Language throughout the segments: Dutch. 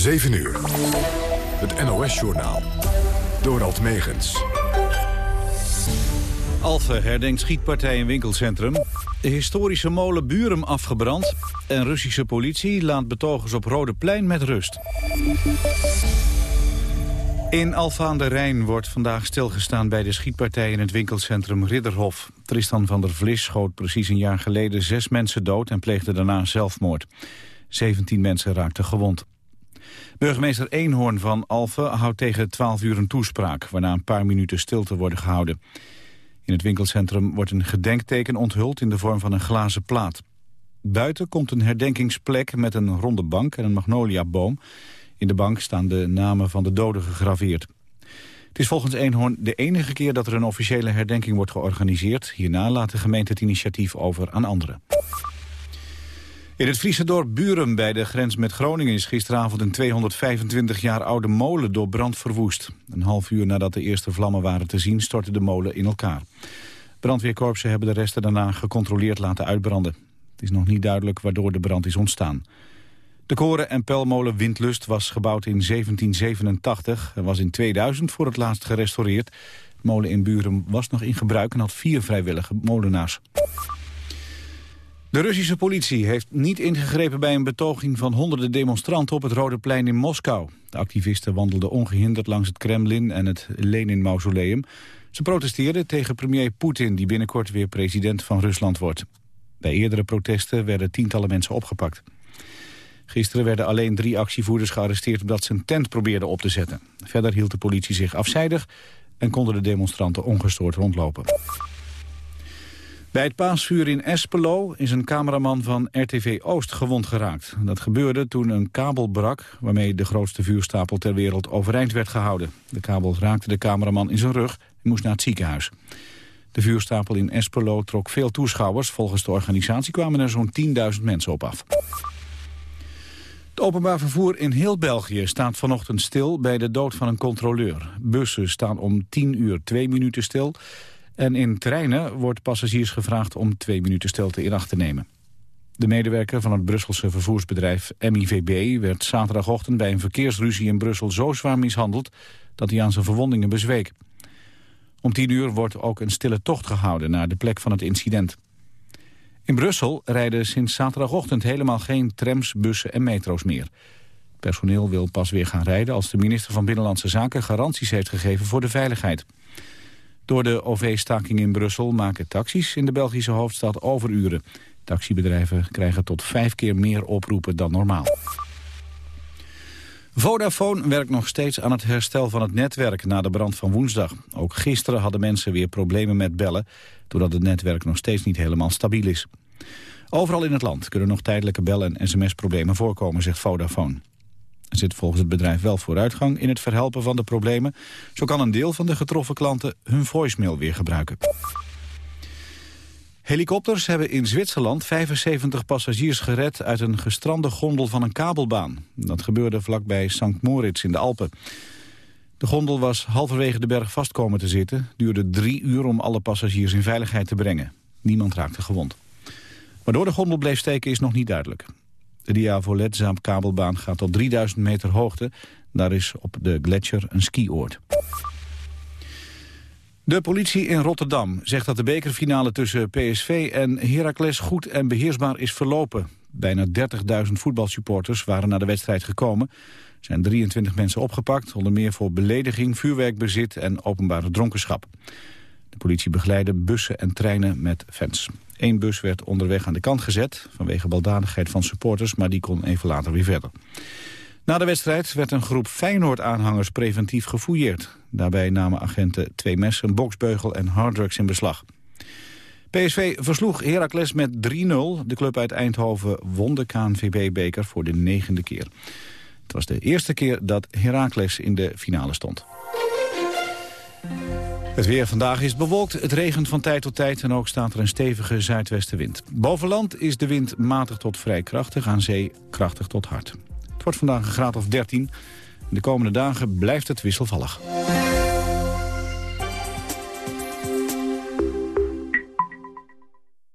7 uur. Het NOS-journaal. Dorald Megens. Alphen herdenkt schietpartij in winkelcentrum. De historische molen Burum afgebrand. En Russische politie laat betogers op Rode Plein met rust. In Alfa aan de Rijn wordt vandaag stilgestaan bij de schietpartij in het winkelcentrum Ridderhof. Tristan van der Vlis schoot precies een jaar geleden zes mensen dood en pleegde daarna zelfmoord. 17 mensen raakten gewond. Burgemeester Eenhoorn van Alphen houdt tegen 12 uur een toespraak... waarna een paar minuten stilte worden gehouden. In het winkelcentrum wordt een gedenkteken onthuld in de vorm van een glazen plaat. Buiten komt een herdenkingsplek met een ronde bank en een magnoliaboom. In de bank staan de namen van de doden gegraveerd. Het is volgens Eenhoorn de enige keer dat er een officiële herdenking wordt georganiseerd. Hierna laat de gemeente het initiatief over aan anderen. In het Friese dorp Buren bij de grens met Groningen is gisteravond een 225 jaar oude molen door brand verwoest. Een half uur nadat de eerste vlammen waren te zien stortte de molen in elkaar. Brandweerkorpsen hebben de resten daarna gecontroleerd laten uitbranden. Het is nog niet duidelijk waardoor de brand is ontstaan. De koren- en pelmolen Windlust was gebouwd in 1787 en was in 2000 voor het laatst gerestaureerd. De molen in Buren was nog in gebruik en had vier vrijwillige molenaars. De Russische politie heeft niet ingegrepen bij een betoging van honderden demonstranten op het Rode Plein in Moskou. De activisten wandelden ongehinderd langs het Kremlin en het Lenin-mausoleum. Ze protesteerden tegen premier Poetin, die binnenkort weer president van Rusland wordt. Bij eerdere protesten werden tientallen mensen opgepakt. Gisteren werden alleen drie actievoerders gearresteerd omdat ze een tent probeerden op te zetten. Verder hield de politie zich afzijdig en konden de demonstranten ongestoord rondlopen. Bij het paasvuur in Espelo is een cameraman van RTV Oost gewond geraakt. Dat gebeurde toen een kabel brak waarmee de grootste vuurstapel ter wereld overeind werd gehouden. De kabel raakte de cameraman in zijn rug en moest naar het ziekenhuis. De vuurstapel in Espelo trok veel toeschouwers. Volgens de organisatie kwamen er zo'n 10.000 mensen op af. Het openbaar vervoer in heel België staat vanochtend stil bij de dood van een controleur. Bussen staan om 10 uur twee minuten stil en in treinen wordt passagiers gevraagd om twee minuten stilte in acht te nemen. De medewerker van het Brusselse vervoersbedrijf MIVB werd zaterdagochtend bij een verkeersruzie in Brussel zo zwaar mishandeld dat hij aan zijn verwondingen bezweek. Om tien uur wordt ook een stille tocht gehouden naar de plek van het incident. In Brussel rijden sinds zaterdagochtend helemaal geen trams, bussen en metro's meer. personeel wil pas weer gaan rijden als de minister van Binnenlandse Zaken garanties heeft gegeven voor de veiligheid. Door de OV-staking in Brussel maken taxis in de Belgische hoofdstad overuren. Taxibedrijven krijgen tot vijf keer meer oproepen dan normaal. Vodafone werkt nog steeds aan het herstel van het netwerk na de brand van woensdag. Ook gisteren hadden mensen weer problemen met bellen... doordat het netwerk nog steeds niet helemaal stabiel is. Overal in het land kunnen nog tijdelijke bellen- en sms-problemen voorkomen, zegt Vodafone. Zit volgens het bedrijf wel vooruitgang in het verhelpen van de problemen. Zo kan een deel van de getroffen klanten hun voicemail weer gebruiken. Helikopters hebben in Zwitserland 75 passagiers gered uit een gestrande gondel van een kabelbaan. Dat gebeurde vlakbij St. Moritz in de Alpen. De gondel was halverwege de berg vast komen te zitten. duurde drie uur om alle passagiers in veiligheid te brengen. Niemand raakte gewond. Waardoor de gondel bleef steken is nog niet duidelijk. De Diavolet kabelbaan gaat tot 3000 meter hoogte. Daar is op de gletsjer een skioord. De politie in Rotterdam zegt dat de bekerfinale tussen PSV en Heracles goed en beheersbaar is verlopen. Bijna 30.000 voetbalsupporters waren naar de wedstrijd gekomen. Er zijn 23 mensen opgepakt, onder meer voor belediging, vuurwerkbezit en openbare dronkenschap. De politie begeleidde bussen en treinen met fans. Eén bus werd onderweg aan de kant gezet vanwege baldadigheid van supporters, maar die kon even later weer verder. Na de wedstrijd werd een groep Feyenoord-aanhangers preventief gefouilleerd. Daarbij namen agenten twee messen, een boksbeugel en harddrugs in beslag. PSV versloeg Heracles met 3-0. De club uit Eindhoven won de KNVB-beker voor de negende keer. Het was de eerste keer dat Heracles in de finale stond. Het weer vandaag is bewolkt, het regent van tijd tot tijd... en ook staat er een stevige zuidwestenwind. Boven land is de wind matig tot vrij krachtig, aan zee krachtig tot hard. Het wordt vandaag een graad of 13. De komende dagen blijft het wisselvallig.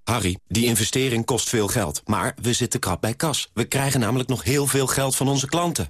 Harry, die investering kost veel geld, maar we zitten krap bij kas. We krijgen namelijk nog heel veel geld van onze klanten.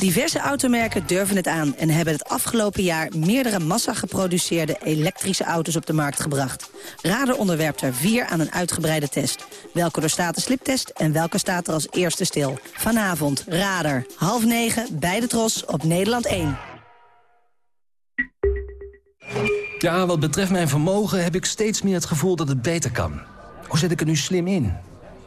Diverse automerken durven het aan en hebben het afgelopen jaar meerdere massa geproduceerde elektrische auto's op de markt gebracht. Radar onderwerpt er vier aan een uitgebreide test. Welke doorstaat de sliptest en welke staat er als eerste stil? Vanavond, Radar, half negen, bij de Tros op Nederland 1. Ja, wat betreft mijn vermogen heb ik steeds meer het gevoel dat het beter kan. Hoe zet ik er nu slim in?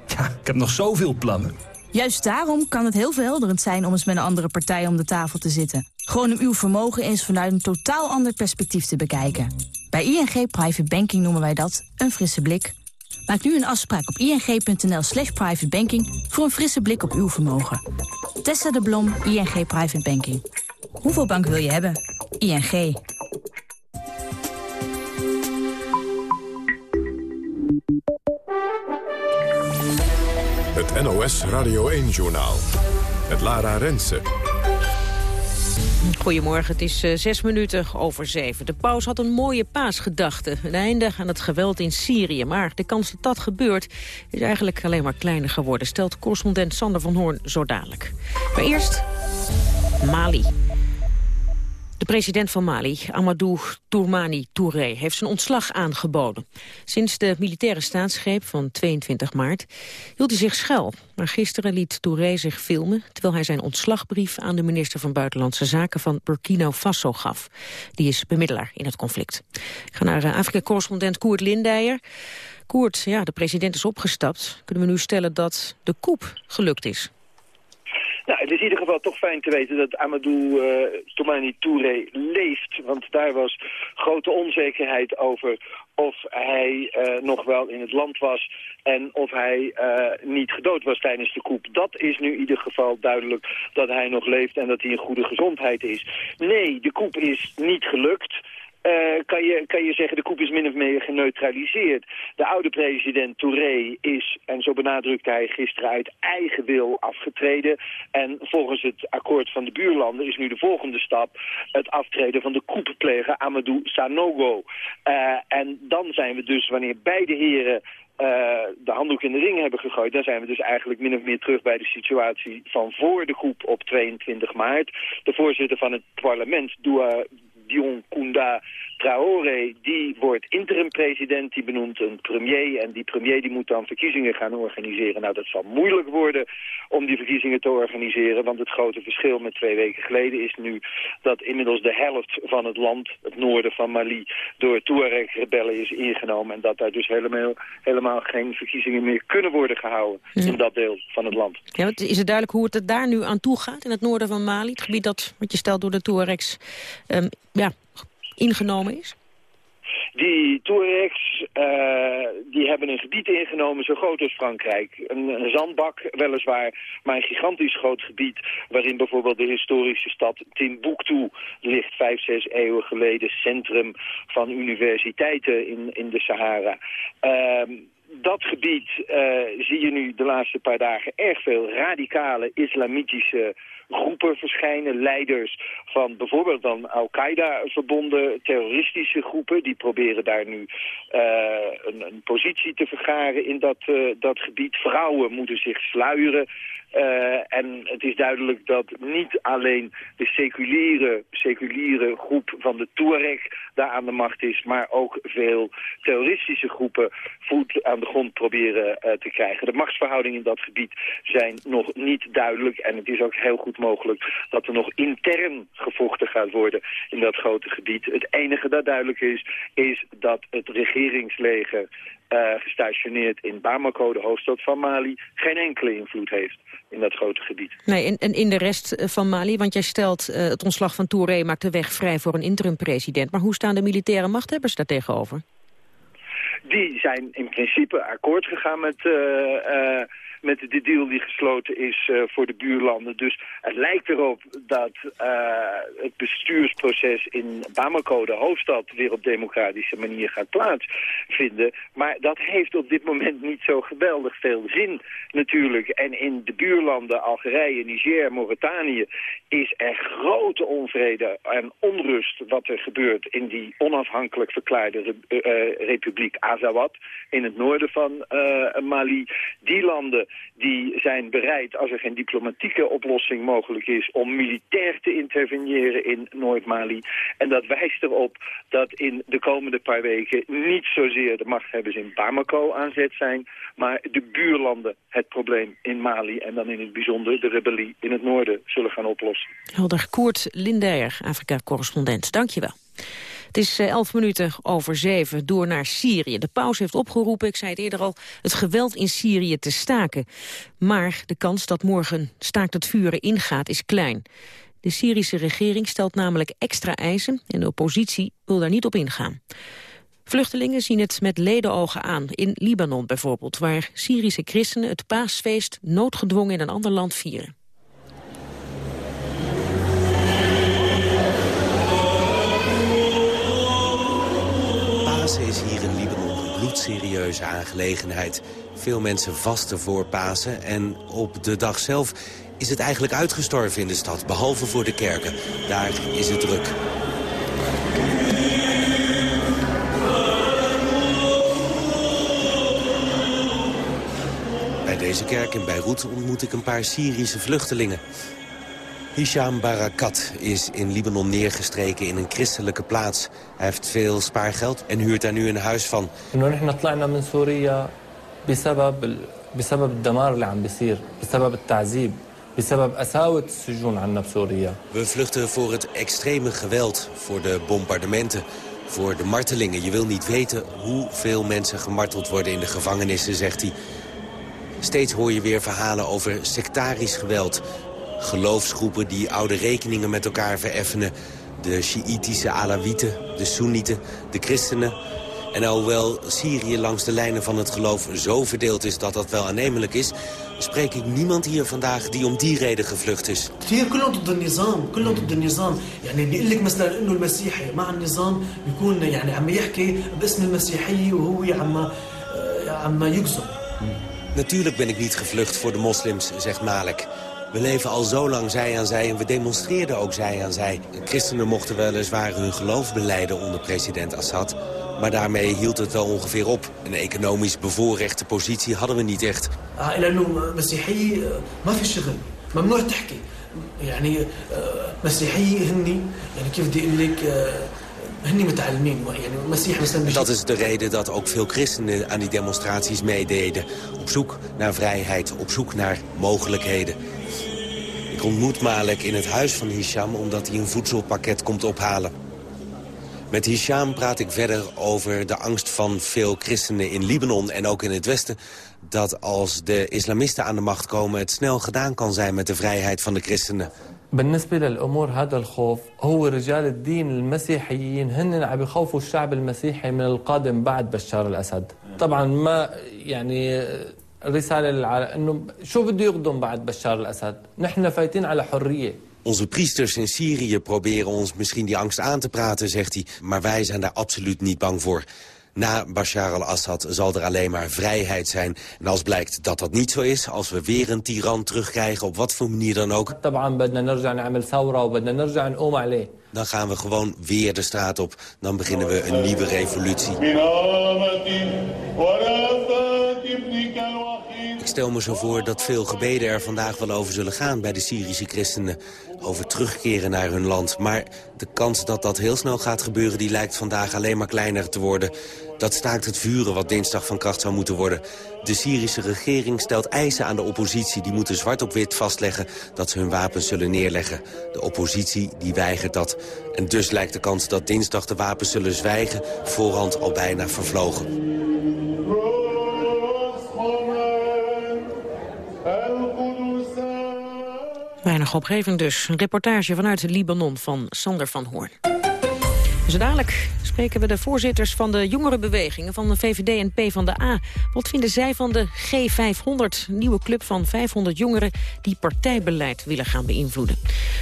Ja, ik heb nog zoveel plannen. Juist daarom kan het heel verhelderend zijn om eens met een andere partij om de tafel te zitten. Gewoon om uw vermogen eens vanuit een totaal ander perspectief te bekijken. Bij ING Private Banking noemen wij dat een frisse blik. Maak nu een afspraak op ing.nl slash privatebanking voor een frisse blik op uw vermogen. Tessa de Blom, ING Private Banking. Hoeveel bank wil je hebben? ING. Het NOS Radio 1-journaal. Het Lara Rensen. Goedemorgen, het is uh, zes minuten over zeven. De paus had een mooie paasgedachte. Een einde aan het geweld in Syrië. Maar de kans dat dat gebeurt is eigenlijk alleen maar kleiner geworden... stelt correspondent Sander van Hoorn zo dadelijk. Maar eerst Mali. De president van Mali, Amadou Tourmani Touré, heeft zijn ontslag aangeboden. Sinds de militaire staatsgreep van 22 maart hield hij zich schuil. Maar gisteren liet Touré zich filmen... terwijl hij zijn ontslagbrief aan de minister van Buitenlandse Zaken van Burkina Faso gaf. Die is bemiddelaar in het conflict. Ik ga naar Afrika-correspondent Koert Lindijer. Koert, ja, de president is opgestapt. Kunnen we nu stellen dat de coup gelukt is? Nou, het is in ieder geval toch fijn te weten dat Amadou uh, Toumani Touré leeft. Want daar was grote onzekerheid over of hij uh, nog wel in het land was en of hij uh, niet gedood was tijdens de coup. Dat is nu in ieder geval duidelijk dat hij nog leeft en dat hij in goede gezondheid is. Nee, de coup is niet gelukt. Uh, kan, je, kan je zeggen, de coup is min of meer geneutraliseerd. De oude president Touré is, en zo benadrukte hij gisteren, uit eigen wil afgetreden. En volgens het akkoord van de buurlanden is nu de volgende stap het aftreden van de couppepleger Amadou Sanogo. Uh, en dan zijn we dus, wanneer beide heren uh, de handdoek in de ring hebben gegooid... dan zijn we dus eigenlijk min of meer terug bij de situatie van voor de groep op 22 maart. De voorzitter van het parlement, Doua Dion Kounda Traoré, die wordt interim-president, die benoemt een premier... en die premier die moet dan verkiezingen gaan organiseren. Nou, dat zal moeilijk worden om die verkiezingen te organiseren... want het grote verschil met twee weken geleden is nu... dat inmiddels de helft van het land, het noorden van Mali... door Tuareg-rebellen is ingenomen... en dat daar dus helemaal, helemaal geen verkiezingen meer kunnen worden gehouden... Ja. in dat deel van het land. Ja, is het duidelijk hoe het er daar nu aan toe gaat in het noorden van Mali? Het gebied dat, wat je stelt, door de Tuaregs ehm, ja, ingenomen is? Die Tuaregs, eh, die hebben een gebied ingenomen zo groot als Frankrijk. Een, een zandbak weliswaar, maar een gigantisch groot gebied... waarin bijvoorbeeld de historische stad Timbuktu ligt... vijf, zes eeuwen geleden centrum van universiteiten in, in de Sahara. Ehm, dat gebied eh, zie je nu de laatste paar dagen erg veel radicale islamitische groepen verschijnen. Leiders van bijvoorbeeld dan Al-Qaeda verbonden terroristische groepen. Die proberen daar nu uh, een, een, positie te vergaren in dat, uh, dat gebied. Vrouwen moeten zich sluieren. Uh, en het is duidelijk dat niet alleen de seculiere, seculiere groep van de Tuareg daar aan de macht is, maar ook veel terroristische groepen voet aan de grond proberen uh, te krijgen. De machtsverhoudingen in dat gebied zijn nog niet duidelijk en het is ook heel goed mogelijk dat er nog intern gevochten gaat worden in dat grote gebied. Het enige dat duidelijk is, is dat het regeringsleger uh, gestationeerd in Bamako, de hoofdstad van Mali, geen enkele invloed heeft in dat grote gebied. Nee, en, en in de rest van Mali, want jij stelt uh, het ontslag van Touré maakt de weg vrij voor een interim-president. Maar hoe staan de militaire machthebbers daar tegenover? Die zijn in principe akkoord gegaan met, uh, met de deal die gesloten is voor de buurlanden. Dus het lijkt erop dat het bestuursproces in Bamako, de hoofdstad, weer op democratische manier gaat plaatsvinden. Maar dat heeft op dit moment niet zo geweldig veel zin natuurlijk. En in de buurlanden Algerije, Niger, Mauritanië is er grote onvrede en onrust wat er gebeurt in die onafhankelijk verklaarde uh, republiek Azawad in het noorden van Mali. Die landen die zijn bereid, als er geen diplomatieke oplossing mogelijk is, om militair te interveneren in Noord-Mali. En dat wijst erop dat in de komende paar weken niet zozeer de machthebbers in Bamako aan zet zijn, maar de buurlanden het probleem in Mali en dan in het bijzonder de rebellie in het noorden zullen gaan oplossen. Helder Koert Lindeyer, Afrika-correspondent. Dankjewel. Het is eh, elf minuten over zeven, door naar Syrië. De paus heeft opgeroepen, ik zei het eerder al, het geweld in Syrië te staken. Maar de kans dat morgen staakt het vuren ingaat is klein. De Syrische regering stelt namelijk extra eisen en de oppositie wil daar niet op ingaan. Vluchtelingen zien het met ledenogen aan, in Libanon bijvoorbeeld... waar Syrische christenen het paasfeest noodgedwongen in een ander land vieren. Pasen is hier in Libanon een bloedserieuze aangelegenheid. Veel mensen vasten voor Pasen en op de dag zelf is het eigenlijk uitgestorven in de stad. Behalve voor de kerken. Daar is het druk. Bij deze kerk in Beirut ontmoet ik een paar Syrische vluchtelingen. Hisham Barakat is in Libanon neergestreken in een christelijke plaats. Hij heeft veel spaargeld en huurt daar nu een huis van. We vluchten voor het extreme geweld, voor de bombardementen, voor de martelingen. Je wil niet weten hoeveel mensen gemarteld worden in de gevangenissen, zegt hij. Steeds hoor je weer verhalen over sectarisch geweld. Geloofsgroepen die oude rekeningen met elkaar vereffenen. De Sjiïtische Alawieten, de Soenieten, de christenen. En hoewel Syrië langs de lijnen van het geloof zo verdeeld is dat dat wel aannemelijk is... spreek ik niemand hier vandaag die om die reden gevlucht is. Natuurlijk ben ik niet gevlucht voor de moslims, zegt Malek. We leven al zo lang zij aan zij en we demonstreerden ook zij aan zij. Christenen mochten weliswaar hun geloof beleiden onder president Assad... maar daarmee hield het wel ongeveer op. Een economisch bevoorrechte positie hadden we niet echt. Dat is de reden dat ook veel christenen aan die demonstraties meededen. Op zoek naar vrijheid, op zoek naar mogelijkheden. Ik ontmoet Malek in het huis van Hisham omdat hij een voedselpakket komt ophalen. Met Hisham praat ik verder over de angst van veel christenen in Libanon en ook in het Westen... dat als de islamisten aan de macht komen het snel gedaan kan zijn met de vrijheid van de christenen. بالنسبة للأمور هذا الخوف هو رجال الدين المسيحيين هن عم يخوفوا الشعب المسيحي من القادم بعد بشار الأسد طبعا ما يعني رسالة للعالم إنه شو بده يقدم بعد بشار الأسد نحن فايتين على حرية Onze priesters in Syrië proberen ons misschien die angst aan te praten, zegt hij. Maar wij zijn daar absoluut niet bang voor. Na Bashar al-Assad zal er alleen maar vrijheid zijn. En als blijkt dat dat niet zo is, als we weer een tiran terugkrijgen... op wat voor manier dan ook... dan gaan we gewoon weer de straat op. Dan beginnen we een nieuwe revolutie. Ik stel me zo voor dat veel gebeden er vandaag wel over zullen gaan bij de Syrische christenen. Over terugkeren naar hun land. Maar de kans dat dat heel snel gaat gebeuren, die lijkt vandaag alleen maar kleiner te worden. Dat staakt het vuren wat dinsdag van kracht zou moeten worden. De Syrische regering stelt eisen aan de oppositie. Die moeten zwart op wit vastleggen dat ze hun wapens zullen neerleggen. De oppositie die weigert dat. En dus lijkt de kans dat dinsdag de wapens zullen zwijgen... voorhand al bijna vervlogen. Weinig opgeving dus. Een reportage vanuit Libanon van Sander van Hoorn. Zo dadelijk spreken we de voorzitters van de jongerenbewegingen... van de VVD en P van de A. Wat vinden zij van de G500, een nieuwe club van 500 jongeren... die partijbeleid willen gaan beïnvloeden?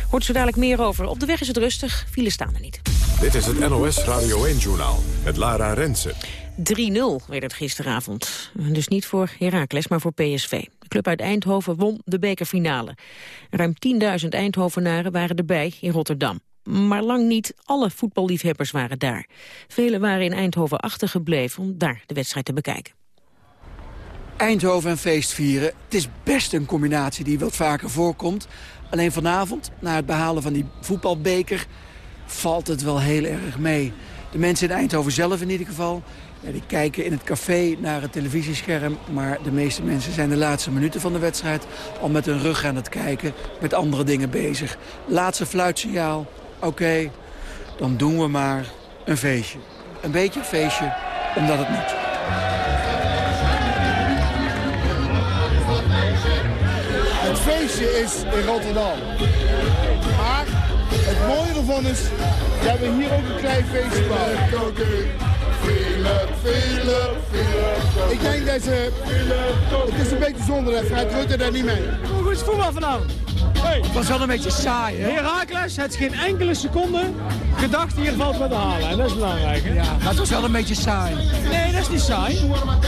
Hoort zo dadelijk meer over. Op de weg is het rustig, files staan er niet. Dit is het NOS Radio 1-journaal met Lara Rensen. 3-0 werd het gisteravond. Dus niet voor Heracles, maar voor PSV. Club uit Eindhoven won de bekerfinale. Ruim 10.000 Eindhovenaren waren erbij in Rotterdam. Maar lang niet alle voetballiefhebbers waren daar. Velen waren in Eindhoven achtergebleven om daar de wedstrijd te bekijken. Eindhoven en feest vieren. Het is best een combinatie die wat vaker voorkomt. Alleen vanavond, na het behalen van die voetbalbeker... valt het wel heel erg mee. De mensen in Eindhoven zelf in ieder geval... Ja, die kijken in het café naar het televisiescherm... maar de meeste mensen zijn de laatste minuten van de wedstrijd... al met hun rug aan het kijken, met andere dingen bezig. Laatste fluitsignaal, oké, dan doen we maar een feestje. Een beetje een feestje, omdat het moet. Het feestje is in Rotterdam. Maar het mooie ervan is, we hebben hier ook een klein feestje. Philip, Philip, Philip. Ik denk dat ze... Het is een beetje zonde dat Fred Rutte daar niet mee. Hoe goed is voetbal vanavond? Hey. Het was wel een beetje saai, hè? Herakles heeft geen enkele seconde gedacht hier valt wat te halen. En dat is belangrijk, hè? Ja, maar het was wel een beetje saai. Nee, dat is niet saai.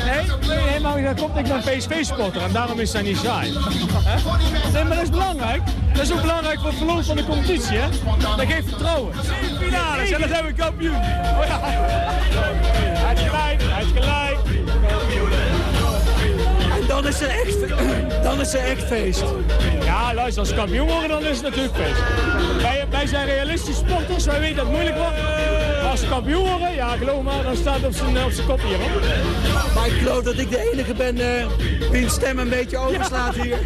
Nee, nee maar dat komt ik ben PSV-spotter en daarom is dat niet saai. Nee, maar dat is belangrijk. Dat is ook belangrijk voor het verloop van de competitie, hè? Dat geeft vertrouwen. Finales en dan zijn we kampioen. Oh, ja. Hij is gelijk, hij is gelijk. En dan is er echt, dan is er echt feest. Ja, luister, als kampioen worden, dan is het natuurlijk feest. Wij, wij zijn realistisch sporters, wij weten dat het moeilijk wordt. Maar als kampioen worden, ja, geloof maar, dan staat het op zijn, op zijn kop hier. Hoor. Maar ik geloof dat ik de enige ben uh, wie een stem een beetje overslaat hier.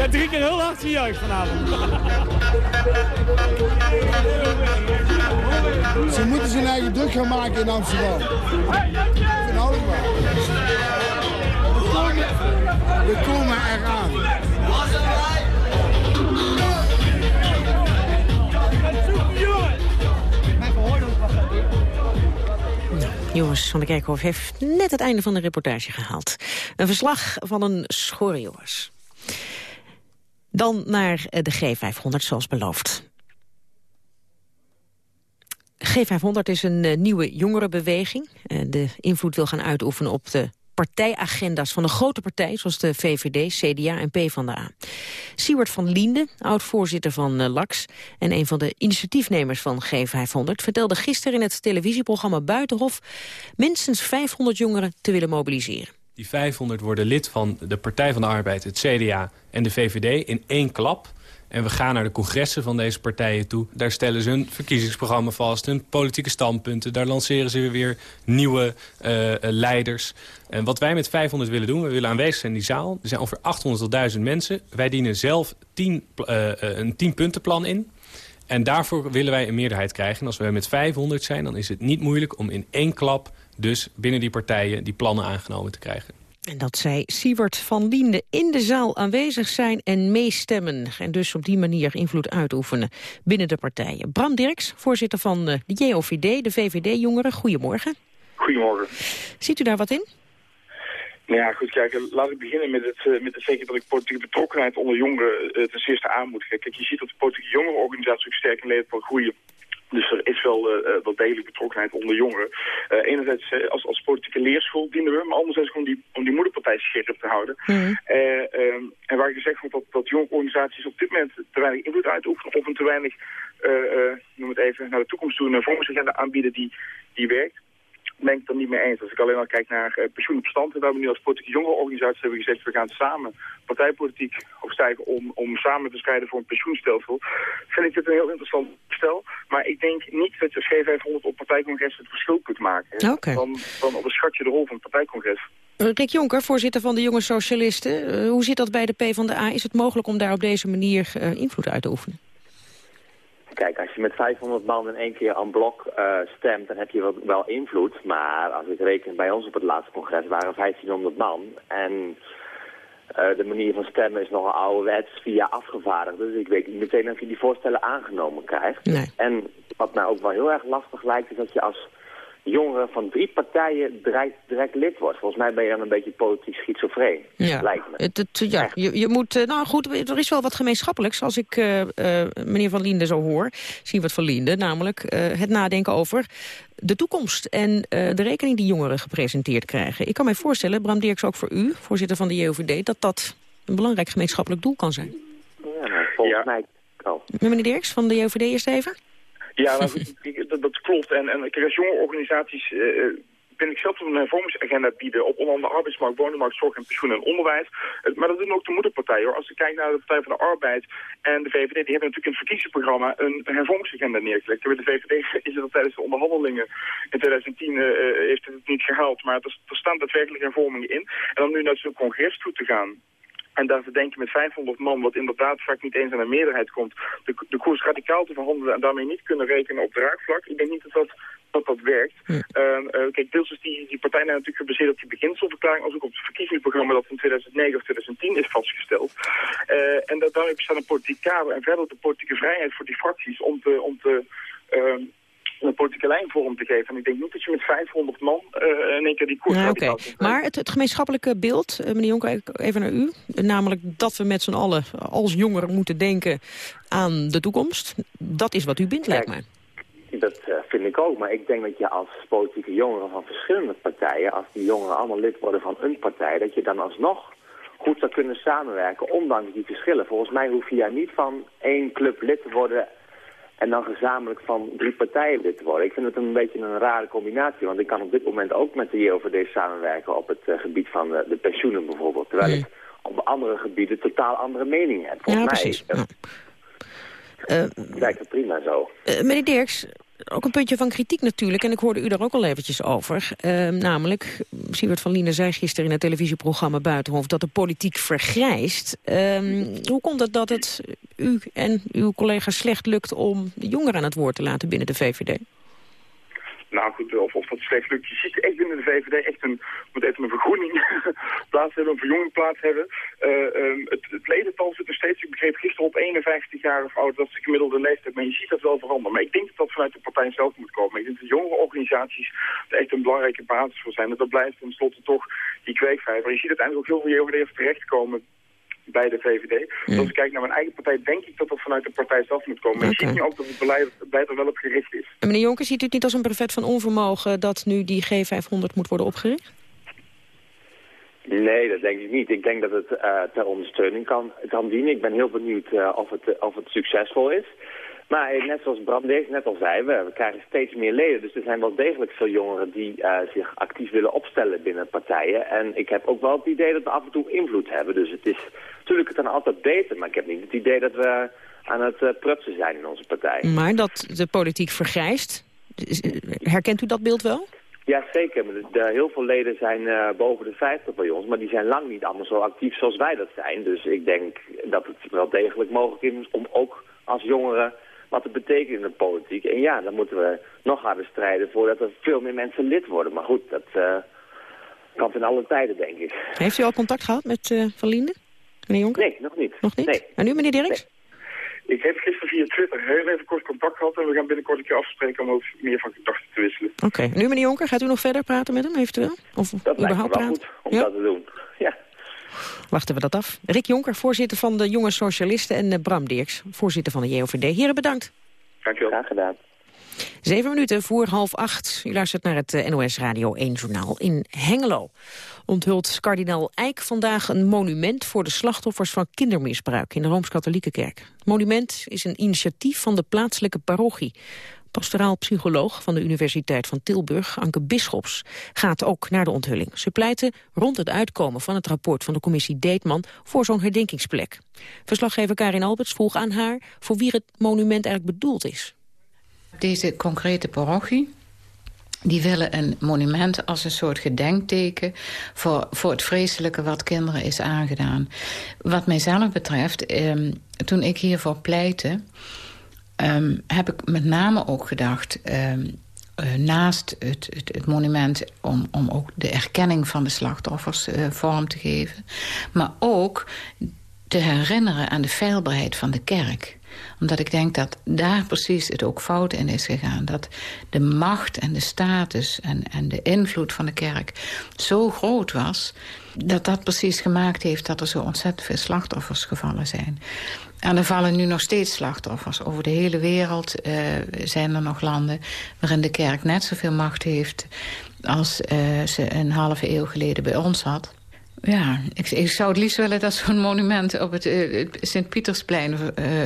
Ja, drie keer heel hard gejuicht vanavond. Ze moeten zijn eigen druk gaan maken in Amsterdam. Maar. We komen eraan. Jongens van de Kerkhof heeft net het einde van de reportage gehaald. Een verslag van een schorre jongens. Dan naar de G500, zoals beloofd. G500 is een nieuwe jongerenbeweging. De invloed wil gaan uitoefenen op de partijagenda's van de grote partijen... zoals de VVD, CDA en PvdA. Siewert van Liende, oud-voorzitter van LAX... en een van de initiatiefnemers van G500... vertelde gisteren in het televisieprogramma Buitenhof... minstens 500 jongeren te willen mobiliseren. Die 500 worden lid van de Partij van de Arbeid, het CDA en de VVD in één klap... En we gaan naar de congressen van deze partijen toe. Daar stellen ze hun verkiezingsprogramma vast, hun politieke standpunten. Daar lanceren ze weer nieuwe uh, leiders. En wat wij met 500 willen doen, we willen aanwezig zijn in die zaal. Er zijn ongeveer 800 tot 1000 mensen. Wij dienen zelf 10, uh, een 10-puntenplan in. En daarvoor willen wij een meerderheid krijgen. En als we met 500 zijn, dan is het niet moeilijk om in één klap... dus binnen die partijen die plannen aangenomen te krijgen. En dat zij Siewert van Liende in de zaal aanwezig zijn en meestemmen. En dus op die manier invloed uitoefenen binnen de partijen. Bram Dirks, voorzitter van de JOVD, de VVD-jongeren. Goedemorgen. Goedemorgen. Ziet u daar wat in? Nou ja, goed, kijk, laat ik beginnen met het, met het feit dat ik politieke betrokkenheid onder jongeren uh, ten zeerste aanmoedig. Kijk, je ziet dat de politieke jongerenorganisatie ook sterk in leed groeien. Dus er is wel, uh, wel degelijk betrokkenheid onder jongeren. Uh, enerzijds uh, als, als politieke leerschool dienen we, maar anderzijds om die, om die moederpartij scherp te houden. Mm. Um, en waar ik gezegd heb dat, dat jongerenorganisaties op dit moment te weinig invloed uitoefenen of een te weinig, noem het even, naar de toekomst toe een vormingsagenda aanbieden die, die werkt ben ik het er niet mee eens. Als ik alleen al kijk naar uh, pensioenopstand, waar we nu als politieke jongerenorganisatie hebben gezegd, we gaan samen partijpolitiek opstijgen om, om samen te strijden voor een pensioenstelsel, vind ik dit een heel interessant stel. Maar ik denk niet dat je als G500 op partijcongres het verschil kunt maken. Okay. Dan, dan onderschat je de rol van het partijcongres. Rick Jonker, voorzitter van de Jonge Socialisten. Uh, hoe zit dat bij de PvdA? Is het mogelijk om daar op deze manier uh, invloed uit te oefenen? Kijk, als je met 500 man in één keer aan blok uh, stemt, dan heb je wel, wel, invloed. Maar als ik reken, bij ons op het laatste congres waren 1500 man. En uh, de manier van stemmen is nogal ouderwets via afgevaardigden. Dus ik weet niet meteen of je die voorstellen aangenomen krijgt. Nee. En wat mij ook wel heel erg lastig lijkt, is dat je als jongeren van drie partijen direct, direct lid wordt. Volgens mij ben je dan een beetje politiek schizofreen, ja. lijkt me. Het, het, ja, je, je moet, eh, nou goed, er is wel wat gemeenschappelijks als ik uh, uh, meneer Van Liende zo hoor. wat Van Liende, namelijk het nadenken over de toekomst en de rekening die jongeren gepresenteerd krijgen. Ik kan mij voorstellen, Bram Dirks ook voor u, voorzitter van de JOVD, dat dat een belangrijk gemeenschappelijk doel kan zijn. Ja, nou, volgens mij... Oh. Meneer Dirks van de JOVD eerst even. Ja, nou, dat, dat, klopt. En, en kijk, als jonge organisaties uh, ben ik zelf een hervormingsagenda bieden op onder andere arbeidsmarkt, woningmarkt, zorg en pensioen en onderwijs. Maar dat doen ook de moederpartijen. Hoor. Als je kijkt naar de Partij van de Arbeid en de VVD, die hebben natuurlijk in het verkiezingsprogramma een hervormingsagenda neergelegd. Bij de VVD is het tijdens de onderhandelingen in 2010 uh, heeft het niet gehaald, maar er, er staan daadwerkelijk hervormingen in. En om nu naar zo'n congres toe te gaan en daar te denken met 500 man, wat inderdaad vaak niet eens aan een meerderheid komt, de, de koers radicaal te verhandelen en daarmee niet kunnen rekenen op draagvlak. Ik denk niet dat dat, dat, dat werkt. Hm. Uh, kijk, deels is die, die partij natuurlijk gebaseerd op die beginselverklaring, als ook op het verkiezingsprogramma dat in 2009 of 2010 is vastgesteld. Uh, en dat, daarmee bestaat een politiek kader en verder de politieke vrijheid voor die fracties om te, om te ehm, een politieke lijn vorm te geven. En ik denk niet dat je met 500 man uh, in één keer die koers ja, Oké, Maar het, het, gemeenschappelijke beeld, uh, meneer Jonker, even naar u. Namelijk dat we met z'n allen als jongeren moeten denken aan de toekomst. Dat is wat u bindt, lijkt mij. Dat uh, vind ik ook, maar ik denk dat je als politieke jongeren van verschillende partijen... als die jongeren allemaal lid worden van een partij... dat je dan alsnog goed zou kunnen samenwerken, ondanks die verschillen. Volgens mij hoef je ja niet van één club lid te worden en dan gezamenlijk van drie partijen lid te worden. Ik vind het een beetje een rare combinatie. Want ik kan op dit moment ook met de JOVD samenwerken op het uh, gebied van uh, de pensioenen bijvoorbeeld. Terwijl ik op andere gebieden totaal andere meningen heb. Volgens ja, mij precies. Uh, lijkt het prima zo. meneer Dirks, ook een puntje van kritiek natuurlijk. En ik hoorde u daar ook al eventjes over. Uh, namelijk, Siewert van Liene zei gisteren in het televisieprogramma Buitenhof... dat de politiek vergrijst. Uh, hoe komt het dat het u en uw collega's slecht lukt... om jongeren aan het woord te laten binnen de VVD? Nou goed, of, of dat slecht lukt. Je ziet echt binnen de VVD echt een, moet even een vergroening plaats hebben, een verjonging plaats hebben. Uh, um, het, het ledental zit er steeds, ik begreep gisteren op 51 jaar of oud, dat is de gemiddelde leeftijd. Maar je ziet dat wel veranderen. Maar ik denk dat dat vanuit de partij zelf moet komen. Ik denk dat jongere organisaties er echt een belangrijke basis voor zijn. En dat blijft tenslotte toch die kweekvijver. Je ziet uiteindelijk ook heel veel JOVD'ers terechtkomen bij de VVD. Dus als ik kijk naar mijn eigen partij, denk ik dat dat vanuit de partij zelf moet komen. Maar okay. je ziet nu ook dat het beleid, beleid er wel op gericht is. En meneer Jonker, ziet u het niet als een brevet van onvermogen dat nu die G500 moet worden opgericht? Nee, dat denk ik niet. Ik denk dat het uh, ter ondersteuning kan, kan dienen. Ik ben heel benieuwd uh, of, het, of het succesvol is. Maar net zoals Bram net al zei, we, we, krijgen steeds meer leden. Dus er zijn wel degelijk veel jongeren die uh, zich actief willen opstellen binnen partijen. En ik heb ook wel het idee dat we af en toe invloed hebben. Dus het is natuurlijk het dan altijd beter. Maar ik heb niet het idee dat we aan het uh, prutsen zijn in onze partij. Maar dat de politiek vergrijst, herkent u dat beeld wel? Ja, zeker. De, de, heel veel leden zijn uh, boven de 50 bij ons, maar die zijn lang niet allemaal zo actief zoals wij dat zijn. Dus ik denk dat het wel degelijk mogelijk is om ook als jongeren wat het betekent in de politiek. En ja, dan moeten we nog harder strijden voordat er veel meer mensen lid worden. Maar goed, dat uh, kan in alle tijden, denk ik. Heeft u al contact gehad met uh, Van Liende, meneer Jonker? Nee, nog niet. Nog niet? Nee. En nu, meneer Dirks? Nee. Ik heb gisteren via Twitter heel even kort contact gehad... en we gaan binnenkort een keer afspreken om over meer van gedachten te wisselen. Oké. Okay. Nu, meneer Jonker, gaat u nog verder praten met hem eventueel? Of dat überhaupt lijkt me wel praten? goed om ja? dat te doen. Wachten we dat af. Rick Jonker, voorzitter van de Jonge Socialisten... en uh, Bram Dirks, voorzitter van de JOVD. Heren, bedankt. Dankjewel. Graag gedaan. Zeven minuten voor half acht. U luistert naar het NOS Radio 1 journaal in Hengelo. Onthult kardinaal Eijk vandaag een monument voor de slachtoffers van kindermisbruik in de Rooms-Katholieke Kerk. Het monument is een initiatief van de plaatselijke parochie. Pastoraal psycholoog van de Universiteit van Tilburg, Anke Bisschops, gaat ook naar de onthulling. Ze pleiten rond het uitkomen van het rapport van de commissie Deetman voor zo'n herdenkingsplek. Verslaggever Karin Alberts vroeg aan haar voor wie het monument eigenlijk bedoeld is. Deze concrete parochie die willen een monument als een soort gedenkteken... voor, voor het vreselijke wat kinderen is aangedaan. Wat mijzelf betreft, eh, toen ik hiervoor pleitte... Eh, heb ik met name ook gedacht... Eh, uh, naast het, het, het, monument om, om ook de erkenning van de slachtoffers uh, vorm te geven... maar ook te herinneren aan de feilbaarheid van de kerk. Omdat ik denk dat daar precies het ook fout in is gegaan. Dat de macht en de status en, en de invloed van de kerk zo groot was... dat dat precies gemaakt heeft dat er zo ontzettend veel slachtoffers gevallen zijn. En er vallen nu nog steeds slachtoffers. Over de hele wereld uh, zijn er nog landen waarin de kerk net zoveel macht heeft... als uh, ze een halve eeuw geleden bij ons had. Ja, ik, ik, zou het liefst willen dat zo'n monument op het, uh, Sint-Pietersplein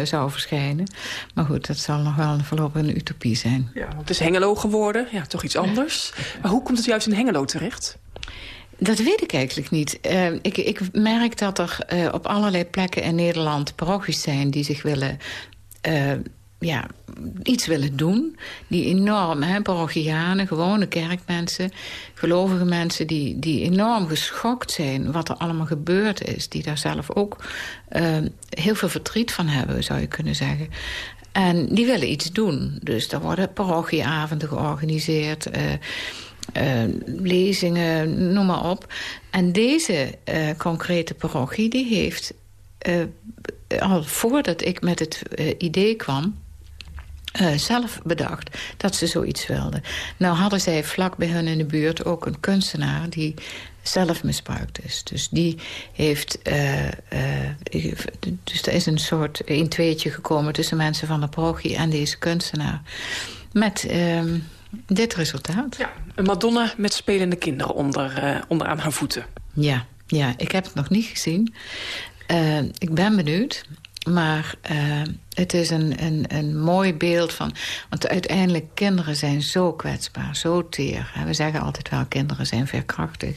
zou verschijnen. Maar goed, dat zal nog wel voorlopig een utopie zijn. Ja, want het is Hengelo geworden, ja, toch iets anders. Maar hoe komt het juist in Hengelo terecht? Dat weet ik eigenlijk niet. Uh, ik, ik, merk dat er uh, op allerlei plekken in Nederland parochies zijn... die zich willen, uh, ja, iets willen doen. Die enorm, hè, parochianen, gewone kerkmensen... gelovige mensen die, die enorm geschokt zijn... wat er allemaal gebeurd is. Die daar zelf ook heel veel verdriet van hebben, zou je kunnen zeggen. En die willen iets doen. Dus er worden parochieavonden georganiseerd... Uh, lezingen, noem maar op. En deze uh, concrete parochie die heeft uh, al voordat ik met het idee kwam... zelf bedacht dat ze zoiets wilden. Nou hadden zij vlak bij hun in de buurt ook een kunstenaar... die zelf misbruikt is. Dus die heeft... dus er is een soort een tweetje gekomen tussen mensen van de parochie... en deze kunstenaar. Met ehm, dit resultaat. Ja, een Madonna met spelende kinderen onder, uh, onderaan haar voeten. Ja, ja, ik heb het nog niet gezien. Uh, ik ben benieuwd. Maar uh, het is een, een, een mooi beeld van... Want uiteindelijk, kinderen zijn zo kwetsbaar, zo teer. We zeggen altijd wel, kinderen zijn verkrachtig.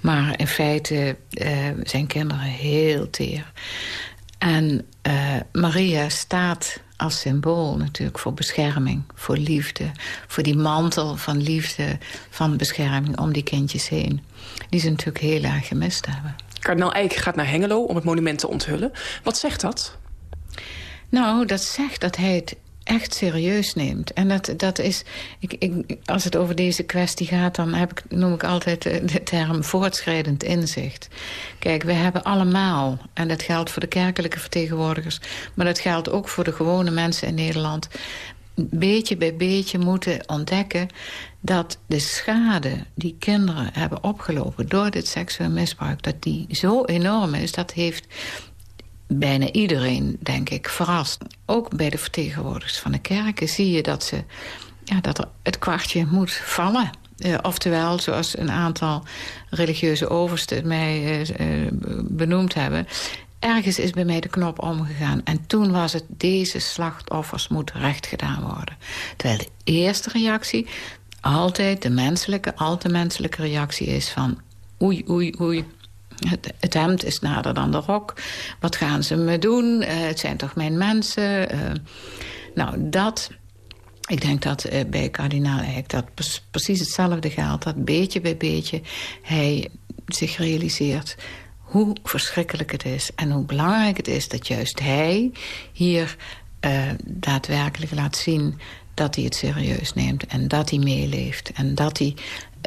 Maar in feite zijn kinderen heel teer. En Maria staat als symbool natuurlijk voor bescherming, voor liefde. Voor die mantel van liefde, van bescherming om die kindjes heen. Die ze natuurlijk heel erg gemist hebben. Kardinaal Eijk gaat naar Hengelo om het monument te onthullen. Wat zegt dat? Nou, dat zegt dat hij het echt serieus neemt. En dat, dat is, ik, ik, als het over deze kwestie gaat... dan heb ik, noem ik altijd de, term voortschrijdend inzicht. Kijk, we hebben allemaal, en dat geldt voor de kerkelijke vertegenwoordigers... maar dat geldt ook voor de gewone mensen in Nederland... beetje bij beetje moeten ontdekken dat de schade die kinderen hebben opgelopen... door dit seksueel misbruik, dat die zo enorm is... dat heeft bijna iedereen, denk ik, verrast. Ook bij de vertegenwoordigers van de kerken zie je dat, ze, ja, dat er het kwartje moet vallen. Uh, oftewel, zoals een aantal religieuze oversten mij uh, benoemd hebben... ergens is bij mij de knop omgegaan. En toen was het, deze slachtoffers moeten recht gedaan worden. Terwijl de eerste reactie altijd de menselijke, altijd menselijke reactie is van... oei, oei, oei, het, het, hemd is nader dan de rok. Wat gaan ze me doen? Uh, het zijn toch mijn mensen? Uh, nou, dat... Ik denk dat uh, bij kardinaal eigenlijk dat precies hetzelfde geldt. Dat beetje bij beetje hij zich realiseert hoe verschrikkelijk het is... en hoe belangrijk het is dat juist hij hier daadwerkelijk laat zien dat hij het serieus neemt en dat hij meeleeft... en dat hij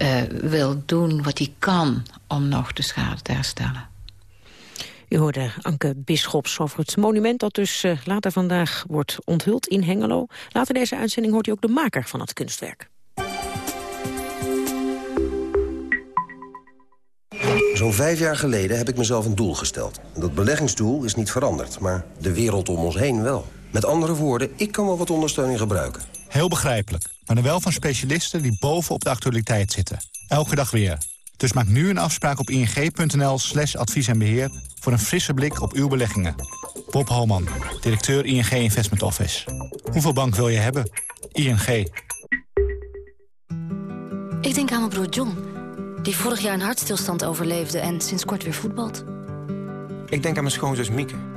uh, wil doen wat hij kan om nog de schade te herstellen. U hoorde Anke Bisschops over het monument dat dus uh, later vandaag wordt onthuld in Hengelo. Later deze uitzending hoort u ook de maker van het kunstwerk. Zo'n vijf jaar geleden heb ik mezelf een doel gesteld. Dat beleggingsdoel is niet veranderd, maar de wereld om ons heen wel. Met andere woorden, ik kan wel wat ondersteuning gebruiken. Heel begrijpelijk, maar dan wel van specialisten die boven op de actualiteit zitten. Elke dag weer. Dus maak nu een afspraak op ing.nl slash advies en beheer... voor een frisse blik op uw beleggingen. Bob Holman, directeur ING Investment Office. Hoeveel bank wil je hebben? ING. Ik denk aan mijn broer John, die vorig jaar een hartstilstand overleefde... en sinds kort weer voetbalt. Ik denk aan mijn schoonzus Mieke.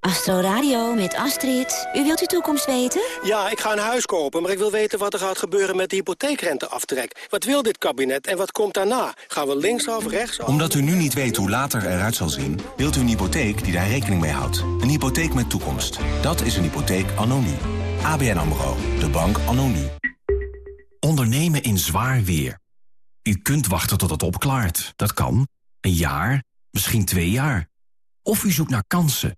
Astro Radio met Astrid. U wilt uw toekomst weten? Ja, ik ga een huis kopen, maar ik wil weten wat er gaat gebeuren met de hypotheekrenteaftrek. Wat wil dit kabinet en wat komt daarna? Gaan we linksaf, rechtsaf? Omdat u nu niet weet hoe later eruit zal zien... wilt u een hypotheek die daar rekening mee houdt. Een hypotheek met toekomst. Dat is een hypotheek anno nu. ABN AMRO. De bank anno nu. Ondernemen in zwaar weer. U kunt wachten tot het opklaart. Dat kan. Een jaar, misschien twee jaar. Of u zoekt naar kansen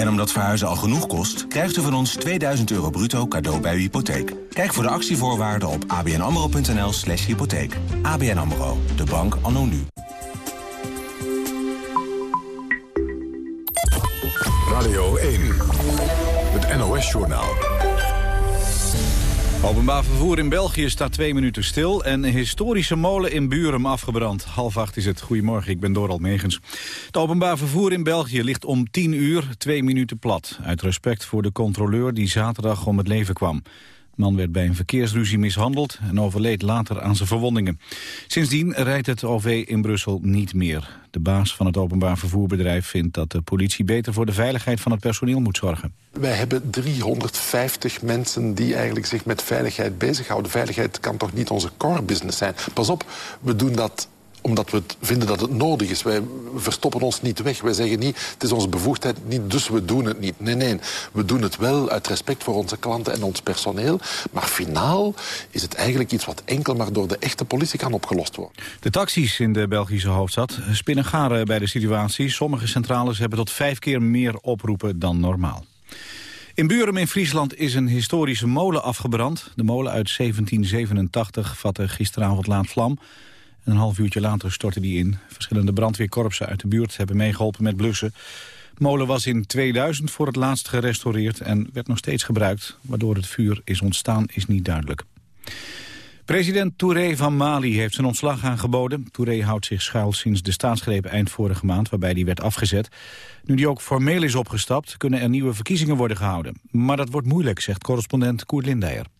En omdat verhuizen al genoeg kost, krijgt u van ons 2000 euro bruto cadeau bij uw hypotheek. Kijk voor de actievoorwaarden op abnamro.nl slash hypotheek. ABN AMRO, de bank anno nu. Radio 1, het NOS-journaal. Openbaar vervoer in België staat twee minuten stil... en een historische molen in Buren afgebrand. Half acht is het. Goedemorgen, ik ben Doral Megens. Het openbaar vervoer in België ligt om tien uur twee minuten plat. Uit respect voor de controleur die zaterdag om het leven kwam. Man werd bij een verkeersruzie mishandeld en overleed later aan zijn verwondingen. Sindsdien rijdt het OV in Brussel niet meer. De baas van het openbaar vervoerbedrijf vindt dat de politie beter voor de veiligheid van het personeel moet zorgen. Wij hebben 350 mensen die eigenlijk zich met veiligheid bezighouden. Veiligheid kan toch niet onze core business zijn? Pas op, we doen dat omdat we het vinden dat het nodig is. Wij verstoppen ons niet weg. Wij zeggen niet, het is onze bevoegdheid niet, dus we doen het niet. Nee, nee, we doen het wel uit respect voor onze klanten en ons personeel. Maar finaal is het eigenlijk iets wat enkel maar door de echte politie kan opgelost worden. De taxis in de Belgische hoofdstad spinnen garen bij de situatie. Sommige centrales hebben tot vijf keer meer oproepen dan normaal. In Buren in Friesland is een historische molen afgebrand. De molen uit 1787 vatte gisteravond laat vlam een half uurtje later stortte die in. Verschillende brandweerkorpsen uit de buurt hebben meegeholpen met blussen. De molen was in 2000 voor het laatst gerestaureerd en werd nog steeds gebruikt. Waardoor het vuur is ontstaan is niet duidelijk. President Touré van Mali heeft zijn ontslag aangeboden. Touré houdt zich schuil sinds de staatsgreep eind vorige maand... waarbij die werd afgezet. Nu die ook formeel is opgestapt, kunnen er nieuwe verkiezingen worden gehouden. Maar dat wordt moeilijk, zegt correspondent Koert Lindeyer de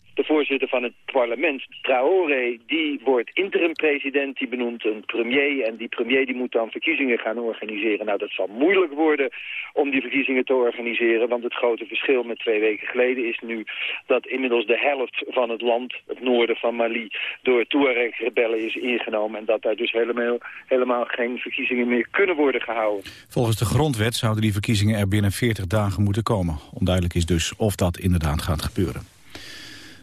voorzitter van het parlement, Traoré, die wordt interim-president, die benoemt een premier en die premier die moet dan verkiezingen gaan organiseren. Nou, dat zal moeilijk worden om die verkiezingen te organiseren, want het grote verschil met twee weken geleden is nu dat inmiddels de helft van het land, het noorden van Mali, door Tuareg-rebellen is ingenomen en dat daar dus helemaal, helemaal geen verkiezingen meer kunnen worden gehouden. Volgens de grondwet zouden die verkiezingen er binnen 40 dagen moeten komen. Onduidelijk is dus of dat inderdaad gaat gebeuren.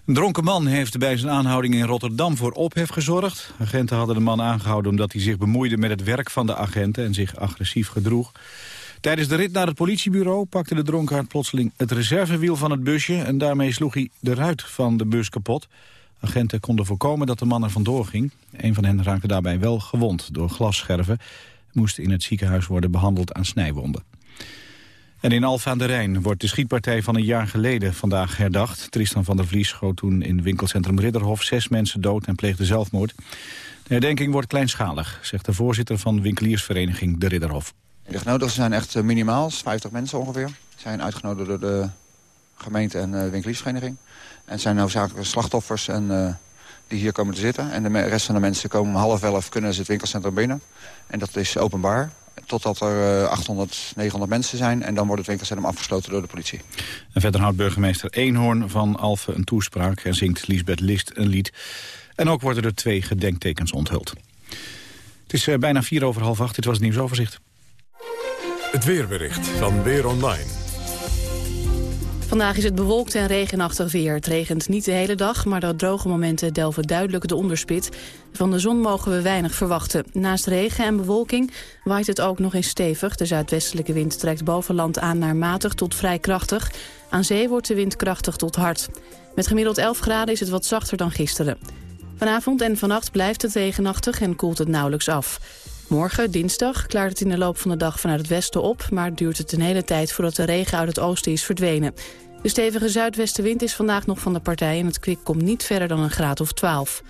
Een dronken man heeft bij zijn aanhouding in Rotterdam voor ophef gezorgd. Agenten hadden de man aangehouden omdat hij zich bemoeide met het werk van de agenten en zich agressief gedroeg. Tijdens de rit naar het politiebureau pakte de dronkaard plotseling het reservewiel van het busje en daarmee sloeg hij de ruit van de bus kapot. Agenten konden voorkomen dat de man er vandoor ging. Een van hen raakte daarbij wel gewond door glasscherven. Moest in het ziekenhuis worden behandeld aan snijwonden. En in Alfa aan de Rijn wordt de schietpartij van een jaar geleden vandaag herdacht. Tristan van der Vlies schoot toen in winkelcentrum Ridderhof zes mensen dood en pleegde zelfmoord. De herdenking wordt kleinschalig, zegt de voorzitter van winkeliersvereniging De Ridderhof. De genodigden zijn echt eh, minimaal, 50 mensen ongeveer. Zijn uitgenodigd door de gemeente en de eh, winkeliersvereniging. En zijn hoofdzakelijk slachtoffers en, uh, die hier komen te zitten. En de rest van de mensen komen om half elf kunnen ze het winkelcentrum binnen. En dat is openbaar totdat er 800, eh, 900 mensen zijn. En dan wordt het winkelcentrum afgesloten door de politie. En verder houdt burgemeester Eenhoorn van Alphen een toespraak... en zingt Lisbeth List een lied. En ook worden er twee gedenktekens onthuld. Het is eh, bijna vier over half acht. Dit was het nieuwsoverzicht. Het weerbericht van Weer Online. Vandaag is het bewolkt en regenachtig weer. Het regent niet de hele dag, maar de droge momenten delven duidelijk de onderspit. Van de zon mogen we weinig verwachten. Naast regen en bewolking waait het ook nog eens stevig. De zuidwestelijke wind trekt boven land aan naar matig tot vrij krachtig. Aan zee wordt de wind krachtig tot hard. Met gemiddeld 11 graden is het wat zachter dan gisteren. Vanavond en vannacht blijft het regenachtig en koelt het nauwelijks af. Morgen, dinsdag, klaart het in de loop van de dag vanuit het westen op... maar duurt het een hele tijd voordat de regen uit het oosten is verdwenen. De stevige zuidwestenwind is vandaag nog van de partij... en het kwik komt niet verder dan een graad of 12.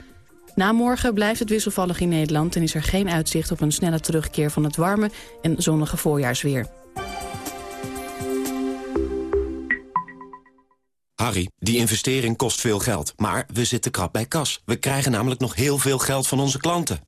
Na morgen blijft het wisselvallig in Nederland... en is er geen uitzicht op een snelle terugkeer van het warme en zonnige voorjaarsweer. Harry, die investering kost veel geld, maar we zitten krap bij kas. We krijgen namelijk nog heel veel geld van onze klanten.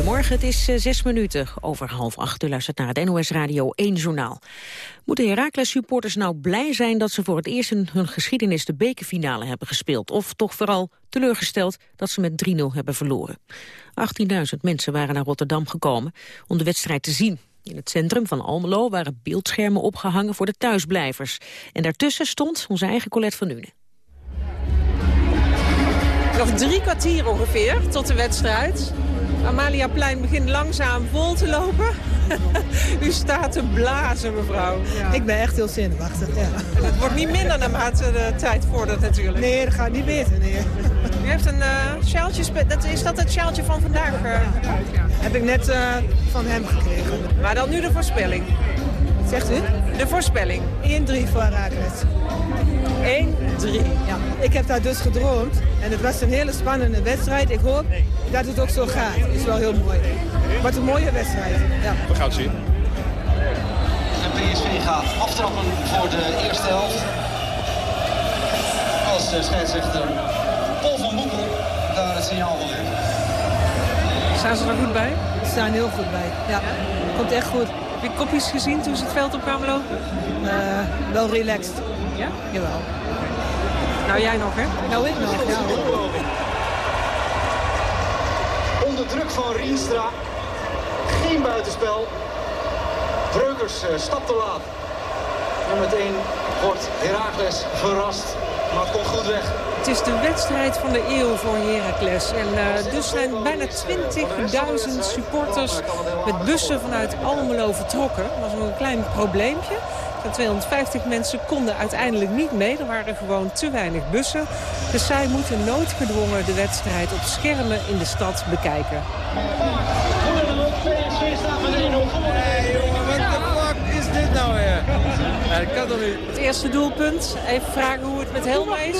Goedemorgen, het is uh, zes minuten over half acht. U luistert naar het NOS Radio 1 Journaal. Moeten Heracles-supporters nou blij zijn dat ze voor het eerst in hun geschiedenis de bekerfinale hebben gespeeld? Of toch vooral teleurgesteld dat ze met 3-0 hebben verloren? 18.000 mensen waren naar Rotterdam gekomen om de wedstrijd te zien. In het centrum van Almelo waren beeldschermen opgehangen voor de thuisblijvers. En daartussen stond onze eigen Colette van Nuenen. Nog drie kwartier ongeveer tot de wedstrijd. Amaliaplein begint langzaam vol te lopen. U staat te blazen, mevrouw. Ja. Ik ben echt heel zenuwachtig, ja. Het wordt niet minder naarmate de tijd vordert natuurlijk. Nee, dat gaat niet beter, nee. U heeft een uh, sjaaltje, dat, is dat het sjaaltje van vandaag? Uh... Ja, Heb ik net uh, van hem gekregen. Maar dan nu de voorspelling. Zegt u? De voorspelling. 1-3 voor Herakles. 1-3. Ja, ik heb daar dus gedroomd. En het was een hele spannende wedstrijd. Ik hoop dat het ook zo gaat. Het is wel heel mooi. Wat een mooie wedstrijd. Ja. We gaan het zien. En PSV gaat aftrappen voor de eerste helft. Als de scheidsrechter Paul van Boekel daar het signaal van heeft. Staan ze er goed bij? Ze staan heel goed bij, ja. Komt echt goed. Heb je kopjes gezien toen ze het veld op kwamen lopen? Uh, wel relaxed. Ja? Jawel. Nou, jij nog, hè? Nou, ik nog, ja. Onder druk van Rienstra. Geen buitenspel. Breukers uh, stapt te laat. En meteen wordt Heracles verrast. Maar het komt goed weg. Het is de wedstrijd van de eeuw voor Heracles. En uh, dus zijn bijna 20.000 supporters met bussen vanuit Almelo vertrokken. Dat was een klein probleempje. De 250 mensen konden uiteindelijk niet mee. Er waren gewoon te weinig bussen. Dus zij moeten noodgedwongen de wedstrijd op schermen in de stad bekijken. Dat kan toch niet? Het eerste doelpunt. Even vragen hoe het met Helma is.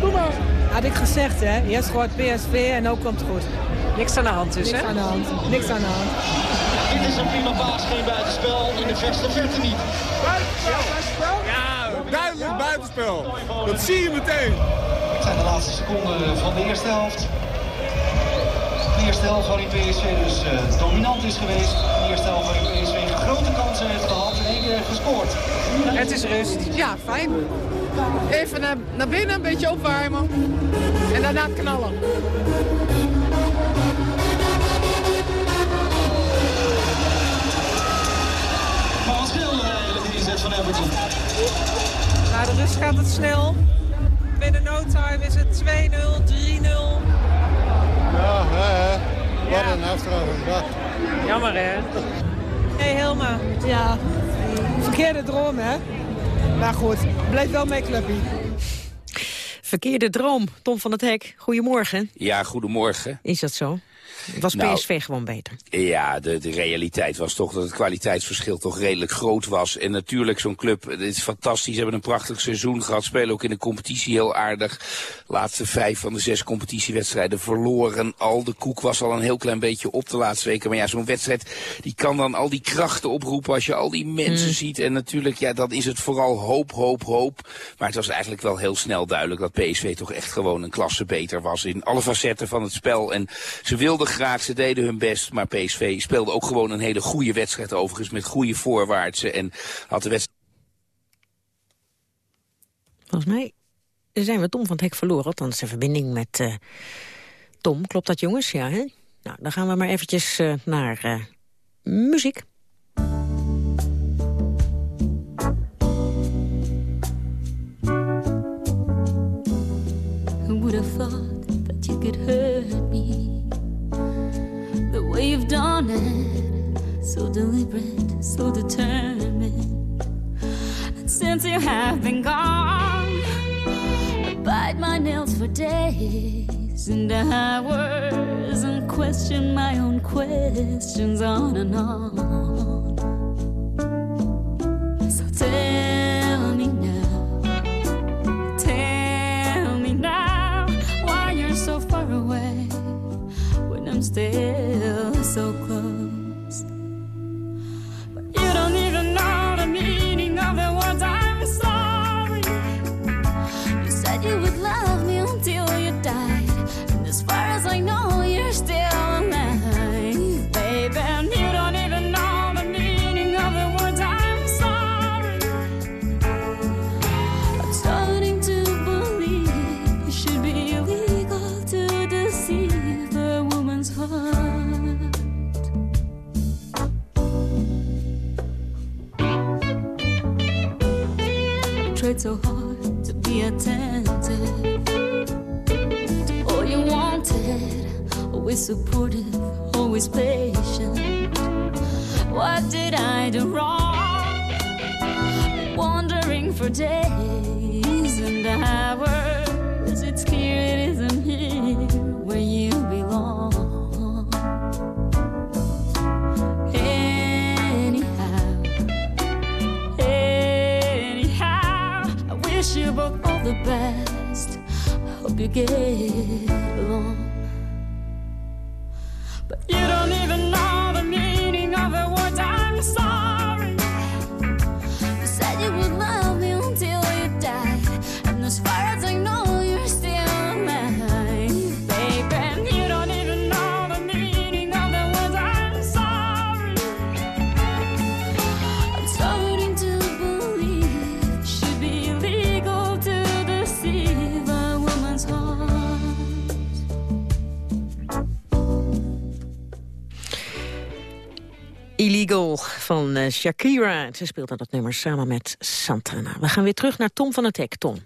Doe maar. Had ik gezegd, hè. Eerst gewoon PSV en ook komt het goed. Niks aan de hand dus, Niks hè? aan de hand. Niks aan de hand. Dit is een prima paas, geen buitenspel. In de verste verte niet. Buitenspel? Ja, duidelijk buitenspel. Dat zie je meteen. Het zijn de laatste seconden van de eerste helft. De eerste helft waarin PSV dus uh, dominant is geweest. De eerste helft waarin PSV grote kansen heeft gehad en één keer heeft gescoord. Het is rust. Ja, fijn. Even naar, naar binnen, een beetje opwarmen. En daarna knallen. Maar wat scheelde eigenlijk de inzet van Everton? Na de rust gaat het snel. Binnen no time is het 2-0, 3-0. Ja, hè, hè. Wat een afstraling. Ja. Jammer, hè? Hé, hey, Helma. Ja, verkeerde droom, hè? Maar goed, blijf wel mijn clubje. Verkeerde droom. Tom van het Hek, goedemorgen. Ja, goedemorgen. Is dat zo? Was Nou, PSV gewoon beter? Ja, de, de realiteit was toch dat het kwaliteitsverschil toch redelijk groot was. En natuurlijk zo'n club, het is fantastisch. Ze hebben een prachtig seizoen gehad. Spelen ook in de competitie heel aardig. Laatste vijf van de zes competitiewedstrijden verloren. Al de koek was al een heel klein beetje op de laatste weken. Maar ja, zo'n wedstrijd die kan dan al die krachten oproepen als je al die mensen Mm. ziet. En natuurlijk, ja, dan is het vooral hoop, hoop, hoop. Maar het was eigenlijk wel heel snel duidelijk dat PSV toch echt gewoon een klasse beter was. In alle facetten van het spel. En ze wilden graag, ze deden hun best. Maar PSV speelde ook gewoon een hele goede wedstrijd overigens met goede voorwaartsen. En had de wedstrijd... Volgens mij zijn we Tom van het Hek verloren. Althans, de verbinding met uh, Tom. Klopt dat, jongens? Ja, hè? Nou, dan gaan we maar eventjes uh, naar uh, muziek. Who would have thought that you could hurt me You've done it. So deliberate, so determined. And since you have been gone I bite my nails for days And hours And question my own questions on and on Still so close. But you don't even know the meaning of the words I'm sorry. You said you would love me until you died. And as far as I know I so hard to be attentive to all you wanted, always supportive, always patient. What did I do wrong? Wandering for days and hours. The best. I hope you get along. But you don't even know the meaning of the words I'm sorry. Van eh, Shakira. Ze speelde dat nummer samen met Santana. We gaan weer terug naar Tom van het Hek. Tom.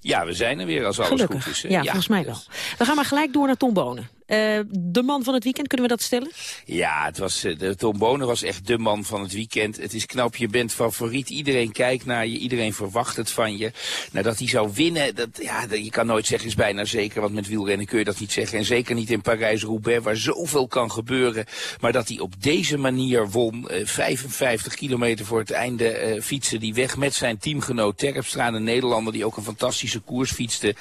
Ja, we zijn er weer als alles Gelukkig. goed is. hè? Ja, volgens mij wel. We gaan maar gelijk door naar Tom Bonen. Eh, de man van het weekend, kunnen we dat stellen? Ja, het was, eh, de Tom Bonen was echt de man van het weekend. Het is knap, je bent favoriet. Iedereen kijkt naar je, iedereen verwacht het van je. Nou, dat hij zou winnen, dat, ja, je kan nooit zeggen is bijna zeker. Want met wielrennen kun je dat niet zeggen. En zeker niet in Parijs-Roubaix, waar zoveel kan gebeuren. Maar dat hij op deze manier won, eh, 55 kilometer voor het einde eh, fietsen die weg met zijn teamgenoot Terpstra, een Nederlander die ook een fantastische koers fietste.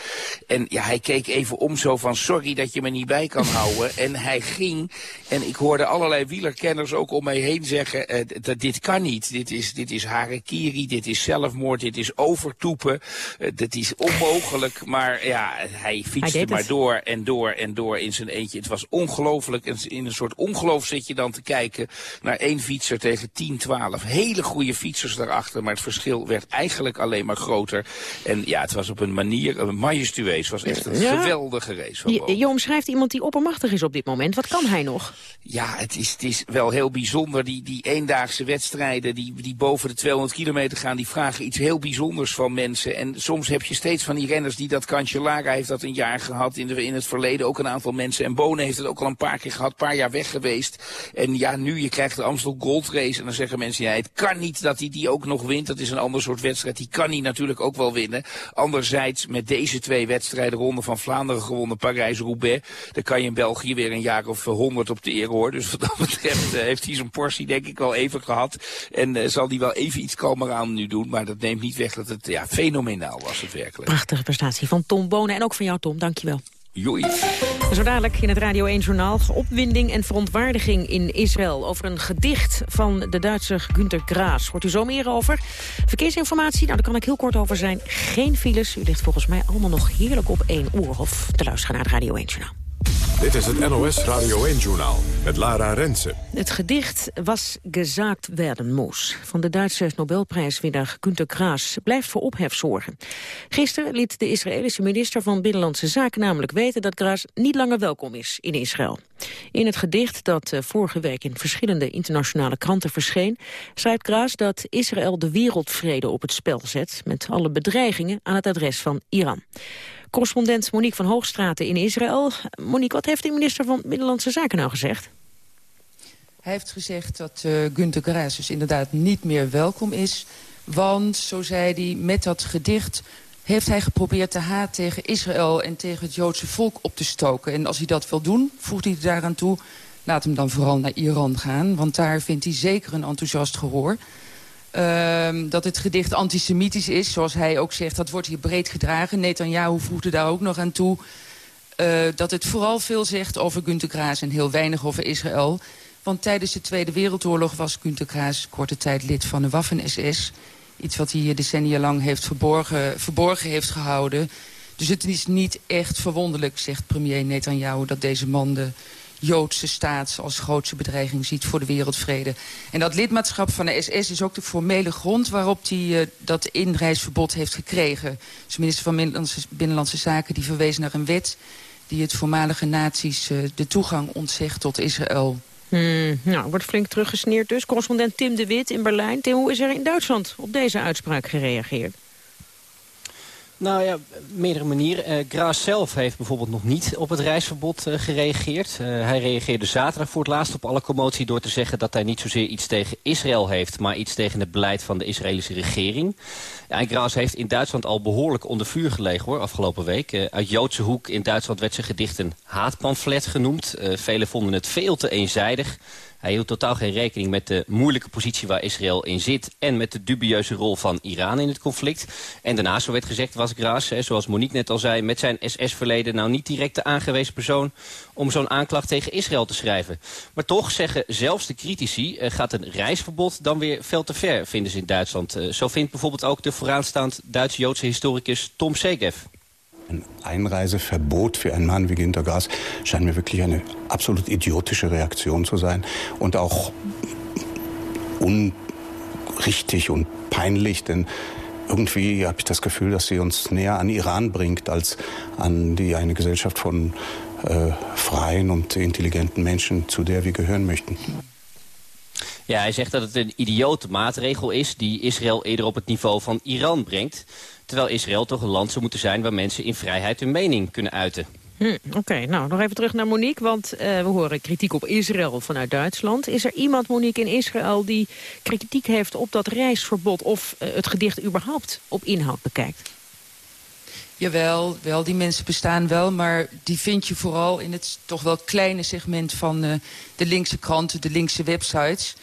En ja, hij keek even om zo van, sorry dat je me niet bij kan houden. En hij ging, en ik hoorde allerlei wielerkenners ook om mij heen zeggen, eh, dat dit kan niet. Dit is, dit is harakiri, dit is zelfmoord, dit is overtoepen. Eh, dit is onmogelijk, maar ja, hij fietste maar het. door en door en door in zijn eentje. Het was ongelooflijk. En in een soort ongeloof zit je dan te kijken naar één fietser tegen 10, 12. Hele goede fietsers daarachter, maar het verschil werd eigenlijk alleen maar groter. En ja, het was op een manier, een majestueus. Was echt een Ja. geweldige race van Je, je omschrijft iemand die oppermachtig is op dit moment. Wat kan hij nog? Ja, het is, het is wel heel bijzonder. Die, die eendaagse wedstrijden die, die boven de 200 kilometer gaan, die vragen iets heel bijzonders van mensen. En soms heb je steeds van die renners die dat Cancellara heeft dat een jaar gehad. In, de, in het verleden ook een aantal mensen. En Bonen heeft het ook al een paar keer gehad, een paar jaar weg geweest. En ja, nu je krijgt de Amstel Gold Race. En dan zeggen mensen, ja, het kan niet dat hij die ook nog wint. Dat is een ander soort wedstrijd. Die kan hij natuurlijk ook wel winnen. Anderzijds, met deze twee wedstrijden, Ronde van Vlaanderen gewonnen, Parijs-Roubaix. Dan je in België weer een jaar of honderd op de eer hoor. Dus wat dat betreft eh, heeft hij zijn portie denk ik wel even gehad. En eh, zal hij wel even iets kalmer aan nu doen. Maar dat neemt niet weg dat het ja, fenomenaal was het werkelijk. Prachtige prestatie van Tom Bonen en ook van jou, Tom. Dankjewel. Joei. Zo dadelijk in het Radio 1-journaal opwinding en verontwaardiging in Israël... over een gedicht van de Duitser Günter Graas. Hoort u zo meer over? Verkeersinformatie, nou daar kan ik heel kort over zijn. Geen files, u ligt volgens mij allemaal nog heerlijk op één oor... of te luisteren naar het Radio 1-journaal. Dit is het NOS Radio 1-journaal met Lara Rensen. Het gedicht Was gesagt werden moes van de Duitse Nobelprijswinnaar Günter Graas blijft voor ophef zorgen. Gisteren liet de Israëlische minister van Binnenlandse Zaken namelijk weten dat Graas niet langer welkom is in Israël. In het gedicht dat eh, vorige week in verschillende internationale kranten verscheen, schrijft Graas dat Israël de wereldvrede op het spel zet met alle bedreigingen aan het adres van Iran. Correspondent Monique van Hoogstraten in Israël. Monique, wat heeft de minister van Binnenlandse Zaken nou gezegd? Hij heeft gezegd dat uh, Günter Graas dus inderdaad niet meer welkom is. Want, zo zei hij, met dat gedicht heeft hij geprobeerd de haat tegen Israël en tegen het Joodse volk op te stoken. En als hij dat wil doen, voegt hij daaraan toe... laat hem dan vooral naar Iran gaan, want daar vindt hij zeker een enthousiast gehoor. Uh, dat het gedicht antisemitisch is, zoals hij ook zegt, dat wordt hier breed gedragen. Netanyahu voegde daar ook nog aan toe. Uh, dat het vooral veel zegt over Günter Graas en heel weinig over Israël. Want tijdens de Tweede Wereldoorlog was Günter Graas korte tijd lid van de Waffen-SS. Iets wat hij decennia lang heeft verborgen, verborgen heeft gehouden. Dus het is niet echt verwonderlijk, zegt premier Netanyahu... dat deze man de Joodse staat als grootste bedreiging ziet voor de wereldvrede. En dat lidmaatschap van de SS is ook de formele grond waarop hij uh, dat inreisverbod heeft gekregen. Dus de minister van Binnenlandse, Zaken die verwees naar een wet die het voormalige nazi's uh, de toegang ontzegt tot Israël. Hmm, nou, wordt flink teruggesneerd dus. Correspondent Tim de Wit in Berlijn. Tim, hoe is er in Duitsland op deze uitspraak gereageerd? Nou ja, meerdere manieren. Uh, Graas zelf heeft bijvoorbeeld nog niet op het reisverbod uh, gereageerd. Uh, hij reageerde zaterdag voor het laatst op alle commotie door te zeggen dat hij niet zozeer iets tegen Israël heeft, maar iets tegen het beleid van de Israëlische regering. Ja, en Graas heeft in Duitsland al behoorlijk onder vuur gelegen hoor, afgelopen week. uit Joodse hoek in Duitsland werd zijn gedicht een haatpamflet genoemd. velen vonden het veel te eenzijdig. Hij hield totaal geen rekening met de moeilijke positie waar Israël in zit... en met de dubieuze rol van Iran in het conflict. En daarnaast, zo werd gezegd, was Graas, zoals Monique net al zei... met zijn SS-verleden nou niet direct de aangewezen persoon... om zo'n aanklacht tegen Israël te schrijven. Maar toch zeggen zelfs de critici... Eh, gaat een reisverbod dan weer veel te ver, vinden ze in Duitsland. Eh, zo vindt bijvoorbeeld ook de vooraanstaand Duits-Joodse historicus Tom Segev. Ein Einreiseverbot für einen Mann wie Günter Grass scheint mir wirklich eine absolut idiotische Reaktion zu sein und auch unrichtig und peinlich, denn irgendwie habe ich das Gefühl, dass sie uns näher an Iran bringt als an die eine Gesellschaft von äh, freien und intelligenten Menschen, zu der wir gehören möchten. Ja, hij zegt dat het een idiote maatregel is die Israël eerder op het niveau van Iran brengt. Terwijl Israël toch een land zou moeten zijn waar mensen in vrijheid hun mening kunnen uiten. Hm, Oké, nou nog even terug naar Monique, want uh, we horen kritiek op Israël vanuit Duitsland. Is er iemand, Monique, in Israël die kritiek heeft op dat reisverbod... of uh, het gedicht überhaupt op inhoud bekijkt? Jawel, wel, die mensen bestaan wel, maar die vind je vooral in het toch wel kleine segment van uh, de linkse kranten, de linkse websites.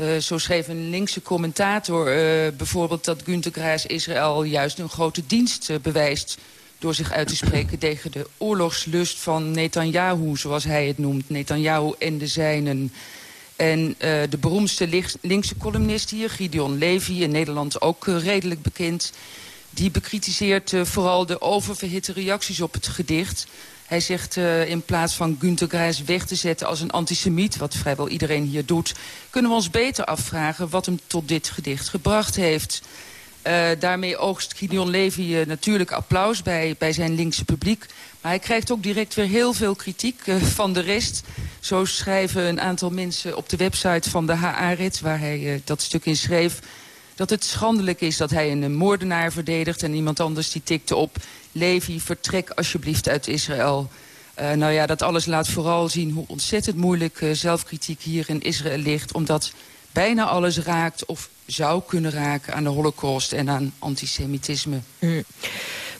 Uh, zo schreef een linkse commentator uh, bijvoorbeeld dat Günter Graas Israël juist een grote dienst uh, bewijst door zich uit te spreken tegen de oorlogslust van Netanyahu, zoals hij het noemt. Netanyahu en de zijnen. En de beroemdste linkse columnist hier, Gideon Levy, in Nederland ook redelijk bekend... die bekritiseert vooral de oververhitte reacties op het gedicht... Hij zegt uh, in plaats van Günter Graas weg te zetten als een antisemiet... wat vrijwel iedereen hier doet... kunnen we ons beter afvragen wat hem tot dit gedicht gebracht heeft. Uh, daarmee oogst Gideon Levy uh, natuurlijk applaus bij, bij zijn linkse publiek. Maar hij krijgt ook direct weer heel veel kritiek van de rest. Zo schrijven een aantal mensen op de website van de Haaretz... waar hij dat stuk in schreef dat het schandelijk is dat hij een moordenaar verdedigt... en iemand anders die tikte op... Levi, vertrek alsjeblieft uit Israël. Uh, nou ja, dat alles laat vooral zien hoe ontzettend moeilijk uh, zelfkritiek hier in Israël ligt. Omdat bijna alles raakt of zou kunnen raken aan de holocaust en aan antisemitisme. Mm.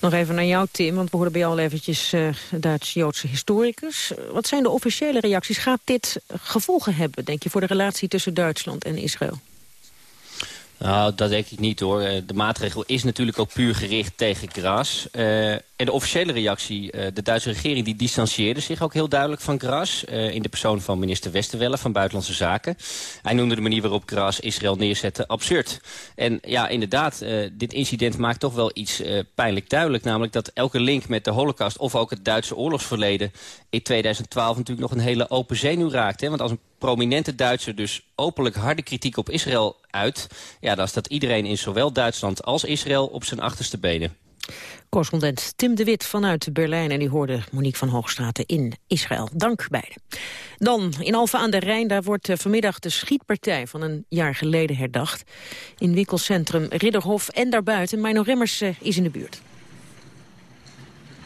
Nog even naar jou, Tim, want we hoorden bij jou al eventjes uh, Duits-Joodse historicus. Wat zijn de officiële reacties? Gaat dit gevolgen hebben, denk je, voor de relatie tussen Duitsland en Israël? Nou, dat denk ik niet hoor. Eh, de maatregel is natuurlijk ook puur gericht tegen Gras. Uh, en de officiële reactie, uh, de Duitse regering die distancieerde zich ook heel duidelijk van Gras. in de persoon van minister Westerwelle van Buitenlandse Zaken. Hij noemde de manier waarop Gras Israël neerzette absurd. En ja, inderdaad, dit incident maakt toch wel iets pijnlijk duidelijk. Namelijk dat elke link met de holocaust of ook het Duitse oorlogsverleden... in 2012 natuurlijk nog een hele open zenuw raakt. Hè? Want als prominente Duitser dus openlijk harde kritiek op Israël uit... ja, dan staat iedereen in zowel Duitsland als Israël op zijn achterste benen. Correspondent Tim de Wit vanuit Berlijn en die hoorde Monique van Hoogstraten in Israël. Dank beiden. Dan, in Alfa aan de Rijn, daar wordt eh, vanmiddag de schietpartij van een jaar geleden herdacht. In winkelcentrum Ridderhof en daarbuiten. Mino Remmers eh, is in de buurt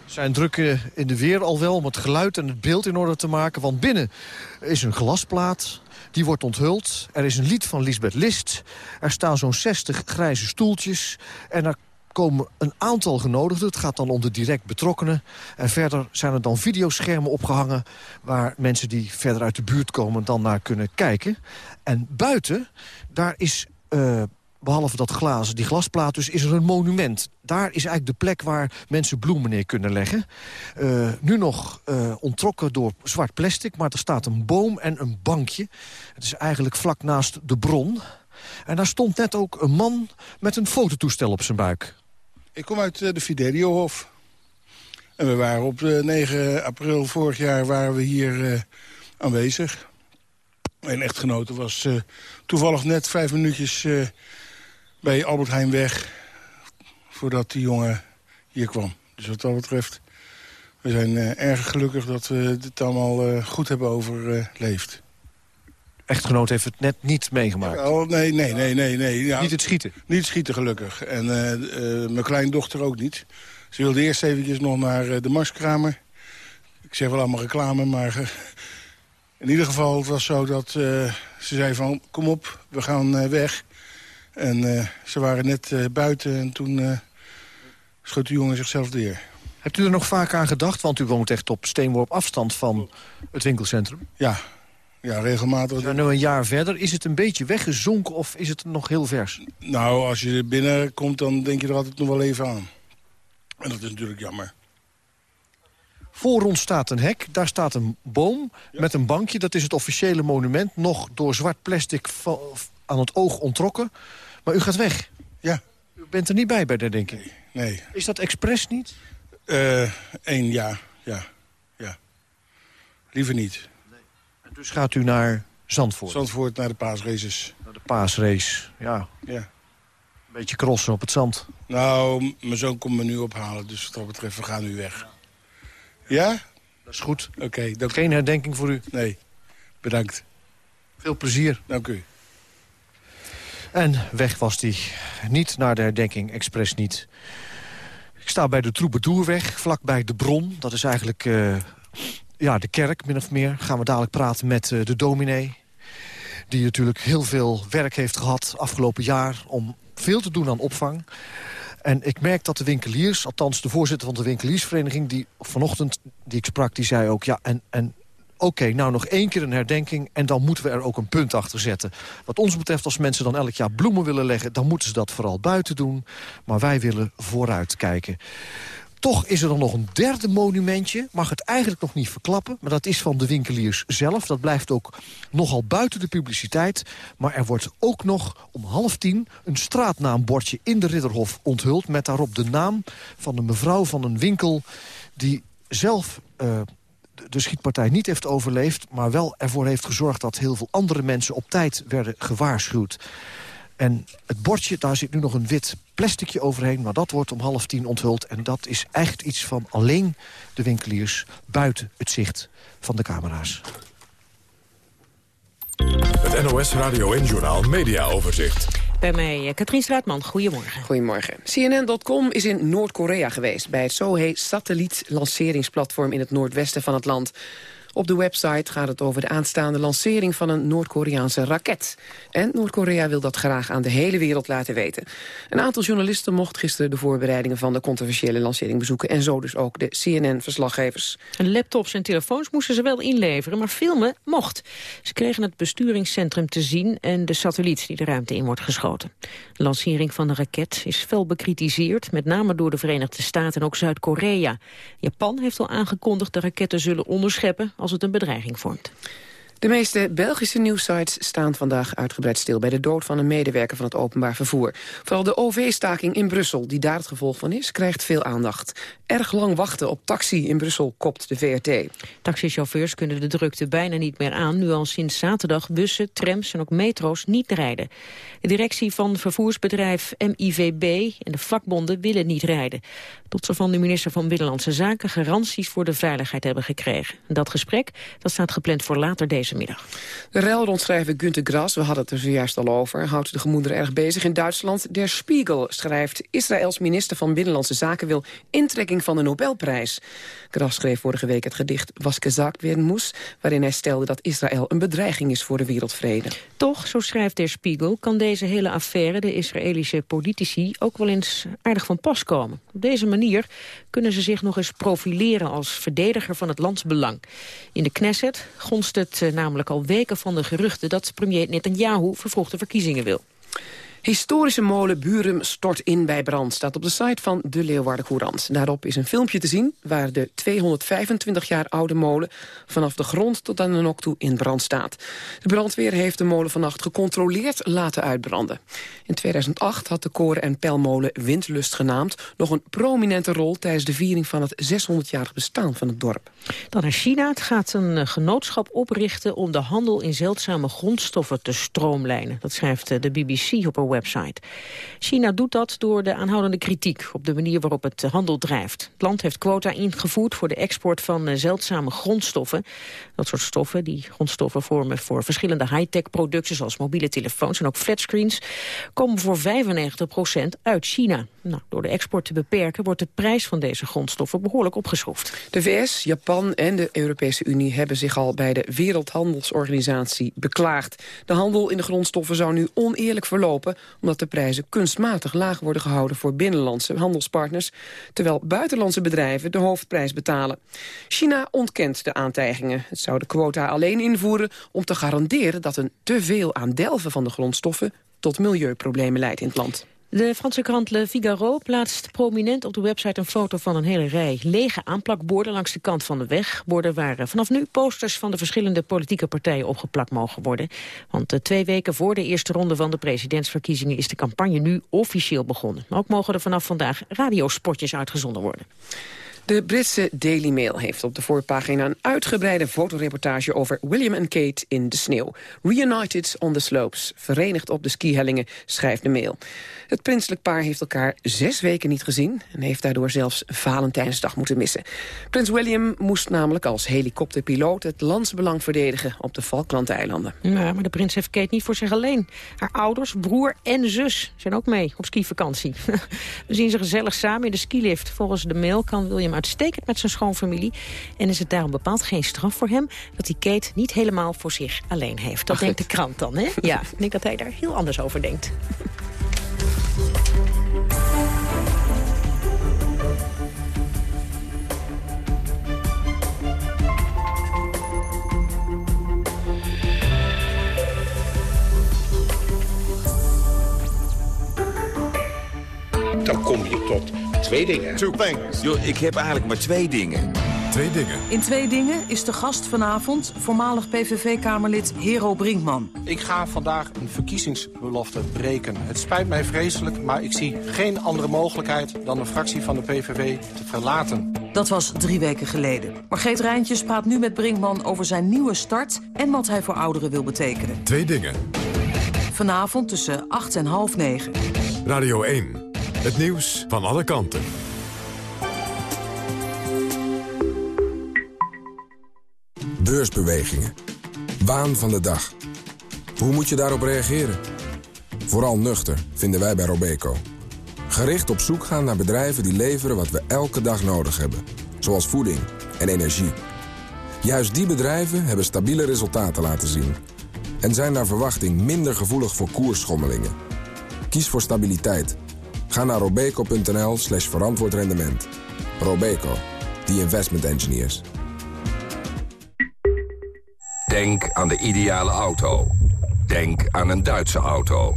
zijn druk in de weer al wel om het geluid en het beeld in orde te maken. Want binnen is een glasplaat, die wordt onthuld. Er is een lied van Lisbeth List. Er staan zo'n 60 grijze stoeltjes. En er komen een aantal genodigden. Het gaat dan om de direct betrokkenen. En verder zijn er dan videoschermen opgehangen... waar mensen die verder uit de buurt komen dan naar kunnen kijken. En buiten, daar is uh, behalve dat glazen, die glasplaat dus, is er een monument. Daar is eigenlijk de plek waar mensen bloemen neer kunnen leggen. Uh, nu nog uh, ontrokken door zwart plastic, maar er staat een boom en een bankje. Het is eigenlijk vlak naast de bron. En daar stond net ook een man met een fototoestel op zijn buik. Ik kom uit uh, de Fideliohof. En we waren op 9 april vorig jaar waren we hier aanwezig. Mijn echtgenote was toevallig net vijf minuutjes bij Albert Heijn weg... voordat die jongen hier kwam. Dus wat dat betreft, we zijn uh, erg gelukkig dat we dit allemaal uh, goed hebben overleefd. Echtgenoot heeft het net niet meegemaakt? Oh, nee, nee, nee, nee. nee. Ja, niet het schieten? Niet het schieten, gelukkig. En uh, mijn kleindochter ook niet. Ze wilde eerst eventjes nog naar de Marskramer. Ik zeg wel allemaal reclame, maar... in ieder geval, het was zo dat ze zei van... kom op, we gaan weg. En uh, ze waren net uh, buiten en toen uh, schoot de jongen zichzelf neer. Hebt u er nog vaak aan gedacht? Want u woont echt op steenworp afstand van het winkelcentrum. Ja, ja regelmatig. We nu een jaar verder. Is het een beetje weggezonken of is het nog heel vers? Nou, als je er binnenkomt, dan denk je er altijd nog wel even aan. En dat is natuurlijk jammer. Voor ons staat een hek, daar staat een boom met een bankje. Dat is het officiële monument, nog door zwart plastic aan het oog ontrokken. Maar u gaat weg. Ja. U bent er niet bij bij de denking. Nee. Is dat expres niet? Eén uh, ja, ja, ja. Liever niet. Nee. En dus gaat u naar Zandvoort? Zandvoort naar de paasraces. Naar de paasrace, ja. Ja. Een beetje crossen op het zand. Nou, mijn zoon komt me nu ophalen, dus wat dat betreft, we gaan nu weg. Ja? Dat is goed. Oké. Okay, Geen herdenking voor u? Nee. Bedankt. Veel plezier. Dank u. En weg was hij. Niet naar de herdenking, expres niet. Ik sta bij de Troubadourweg, vlakbij de Bron. Dat is eigenlijk uh, ja, de kerk, min of meer. Gaan we dadelijk praten met uh, de dominee. Die natuurlijk heel veel werk heeft gehad afgelopen jaar... om veel te doen aan opvang. En ik merk dat de winkeliers, althans de voorzitter van de winkeliersvereniging... die vanochtend, die ik sprak, die zei ook... ja, en, en oké, nou nog één keer een herdenking... en dan moeten we er ook een punt achter zetten. Wat ons betreft, als mensen dan elk jaar bloemen willen leggen... dan moeten ze dat vooral buiten doen. Maar wij willen vooruit kijken. Toch is er dan nog een derde monumentje. Mag het eigenlijk nog niet verklappen. Maar dat is van de winkeliers zelf. Dat blijft ook nogal buiten de publiciteit. Maar er wordt ook nog om half tien een straatnaambordje in de Ridderhof onthuld. Met daarop de naam van de mevrouw van een winkel... die zelf uh, de schietpartij niet heeft overleefd... maar wel ervoor heeft gezorgd dat heel veel andere mensen op tijd werden gewaarschuwd. En het bordje, daar zit nu nog een wit plasticje overheen... maar dat wordt om half tien onthuld. En dat is echt iets van alleen de winkeliers buiten het zicht van de camera's. Het NOS Radio en Journaal Media Overzicht. Bij mij eh, Katrien Straatman, goedemorgen. Goedemorgen. CNN.com is in Noord-Korea geweest... bij het Sohae satelliet-lanceringsplatform in het noordwesten van het land. Op de website gaat het over de aanstaande lancering van een Noord-Koreaanse raket. En Noord-Korea wil dat graag aan de hele wereld laten weten. Een aantal journalisten mocht gisteren de voorbereidingen van de controversiële lancering bezoeken. En zo dus ook de CNN-verslaggevers. Laptops en telefoons moesten ze wel inleveren, maar filmen mocht. Ze kregen het besturingscentrum te zien en de satelliet die de ruimte in wordt geschoten. De lancering van de raket is fel bekritiseerd, met name door de Verenigde Staten en ook Zuid-Korea. Japan heeft al aangekondigd de raketten zullen onderscheppen het een bedreiging vormt. De meeste Belgische nieuwsites staan vandaag uitgebreid stil... bij de dood van een medewerker van het openbaar vervoer. Vooral de OV-staking in Brussel, die daar het gevolg van is... krijgt veel aandacht. Erg lang wachten op taxi in Brussel, kopt de VRT. Taxichauffeurs kunnen de drukte bijna niet meer aan... nu al sinds zaterdag bussen, trams en ook metro's niet rijden. De directie van vervoersbedrijf MIVB en de vakbonden willen niet rijden. Tot ze van de minister van Binnenlandse Zaken... garanties voor de veiligheid hebben gekregen. Dat gesprek dat staat gepland voor later deze middag. De rel rond schrijver Günter Grass, we hadden het er zojuist al over... houdt de gemoederen erg bezig in Duitsland. Der Spiegel schrijft... Israëls minister van Binnenlandse Zaken wil intrekking van de Nobelprijs. Grass schreef vorige week het gedicht Was gezakt werden moes... waarin hij stelde dat Israël een bedreiging is voor de wereldvrede. Toch, zo schrijft Der Spiegel, kan deze hele affaire... de Israëlische politici ook wel eens aardig van pas komen. Op deze manier kunnen ze zich nog eens profileren... als verdediger van het landsbelang. In de Knesset gonst het eh, namelijk al weken van de geruchten... dat premier Netanyahu vervroegde verkiezingen wil. Historische molen Burum stort in bij brand, staat op de site van de Leeuwarden Courant. Daarop is een filmpje te zien waar de 225 jaar oude molen vanaf de grond tot aan de nok toe in brand staat. De brandweer heeft de molen vannacht gecontroleerd laten uitbranden. In 2008 had de koren- en pelmolen Windlust genaamd nog een prominente rol tijdens de viering van het 600-jarig bestaan van het dorp. Dan naar China. Gaat een eh, genootschap oprichten om de handel in zeldzame grondstoffen te stroomlijnen. Dat schrijft eh, de BBC op een website. China doet dat door de aanhoudende kritiek op de manier waarop het handel drijft. Het land heeft quota ingevoerd voor de export van eh, zeldzame grondstoffen. Dat soort stoffen, die grondstoffen vormen voor verschillende high-tech producten... zoals mobiele telefoons en ook flatscreens... komen voor 95% uit China. Nou, door de export te beperken wordt de prijs van deze grondstoffen behoorlijk opgeschroefd. De VS, Japan en de Europese Unie hebben zich al bij de Wereldhandelsorganisatie beklaagd. De handel in de grondstoffen zou nu oneerlijk verlopen... omdat de prijzen kunstmatig laag worden gehouden voor binnenlandse handelspartners... terwijl buitenlandse bedrijven de hoofdprijs betalen. China ontkent de aantijgingen. Het zou de quota alleen invoeren om te garanderen dat een te veel aan delven van de grondstoffen tot milieuproblemen leidt in het land. De Franse krant Le Figaro plaatst prominent op de website een foto van een hele rij lege aanplakborden langs de kant van de weg. Borden waar eh, vanaf nu posters van de verschillende politieke partijen opgeplakt mogen worden. Want uh, twee weken voor de eerste ronde van de presidentsverkiezingen is de campagne nu officieel begonnen. Ook mogen er vanaf vandaag radiospotjes uitgezonden worden. De Britse Daily Mail heeft op de voorpagina een uitgebreide fotoreportage over William en Kate in de sneeuw. Reunited on the slopes, verenigd op de skihellingen, schrijft de mail. Het prinselijk paar heeft elkaar zes weken niet gezien... en heeft daardoor zelfs Valentijnsdag moeten missen. Prins William moest namelijk als helikopterpiloot... het landsbelang verdedigen op de Falklandeilanden. Ja, maar de prins heeft Kate niet voor zich alleen. Haar ouders, broer en zus zijn ook mee op skivakantie. We zien ze gezellig samen in de skilift. Volgens de mail kan William uitstekend met zijn schoonfamilie... en is het daarom bepaald geen straf voor hem... dat hij Kate niet helemaal voor zich alleen heeft. Dat Ach, denkt de krant dan, hè? Ja, ik denk dat hij daar heel anders over denkt. Dan kom je tot twee dingen. Two things. Yo, ik heb eigenlijk maar twee dingen. Twee dingen. In Twee Dingen is de gast vanavond voormalig PVV-kamerlid Hero Brinkman. Ik ga vandaag een verkiezingsbelofte breken. Het spijt mij vreselijk, maar ik zie geen andere mogelijkheid... dan de fractie van de PVV te verlaten. Dat was drie weken geleden. Margreet Rijntjes praat nu met Brinkman over zijn nieuwe start... en wat hij voor ouderen wil betekenen. Twee dingen. Vanavond tussen acht en half negen. Radio 1. Het nieuws van alle kanten. Beursbewegingen. Waan van de dag. Hoe moet je daarop reageren? Vooral nuchter, vinden wij bij Robeco. Gericht op zoek gaan naar bedrijven die leveren wat we elke dag nodig hebben. Zoals voeding en energie. Juist die bedrijven hebben stabiele resultaten laten zien. En zijn naar verwachting minder gevoelig voor koersschommelingen. Kies voor stabiliteit. Ga naar robeco.nl slash verantwoord. Robeco, the investment engineers. Denk aan de ideale auto. Denk aan een Duitse auto.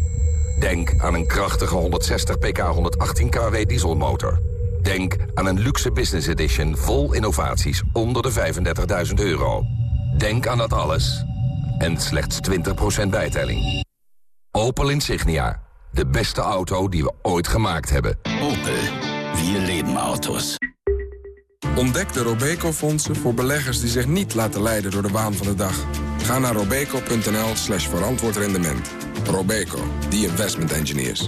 Denk aan een krachtige 160 pk 118 kW dieselmotor. Denk aan een luxe business edition vol innovaties onder de 35.000 euro. Denk aan dat alles en slechts 20% bijtelling. Opel Insignia. De beste auto die we ooit gemaakt hebben. Opel. Wir leben Autos. Ontdek de Robeco-fondsen voor beleggers die zich niet laten leiden door de waan van de dag. Ga naar robeco.nl slash verantwoord rendement. Robeco, the investment engineers.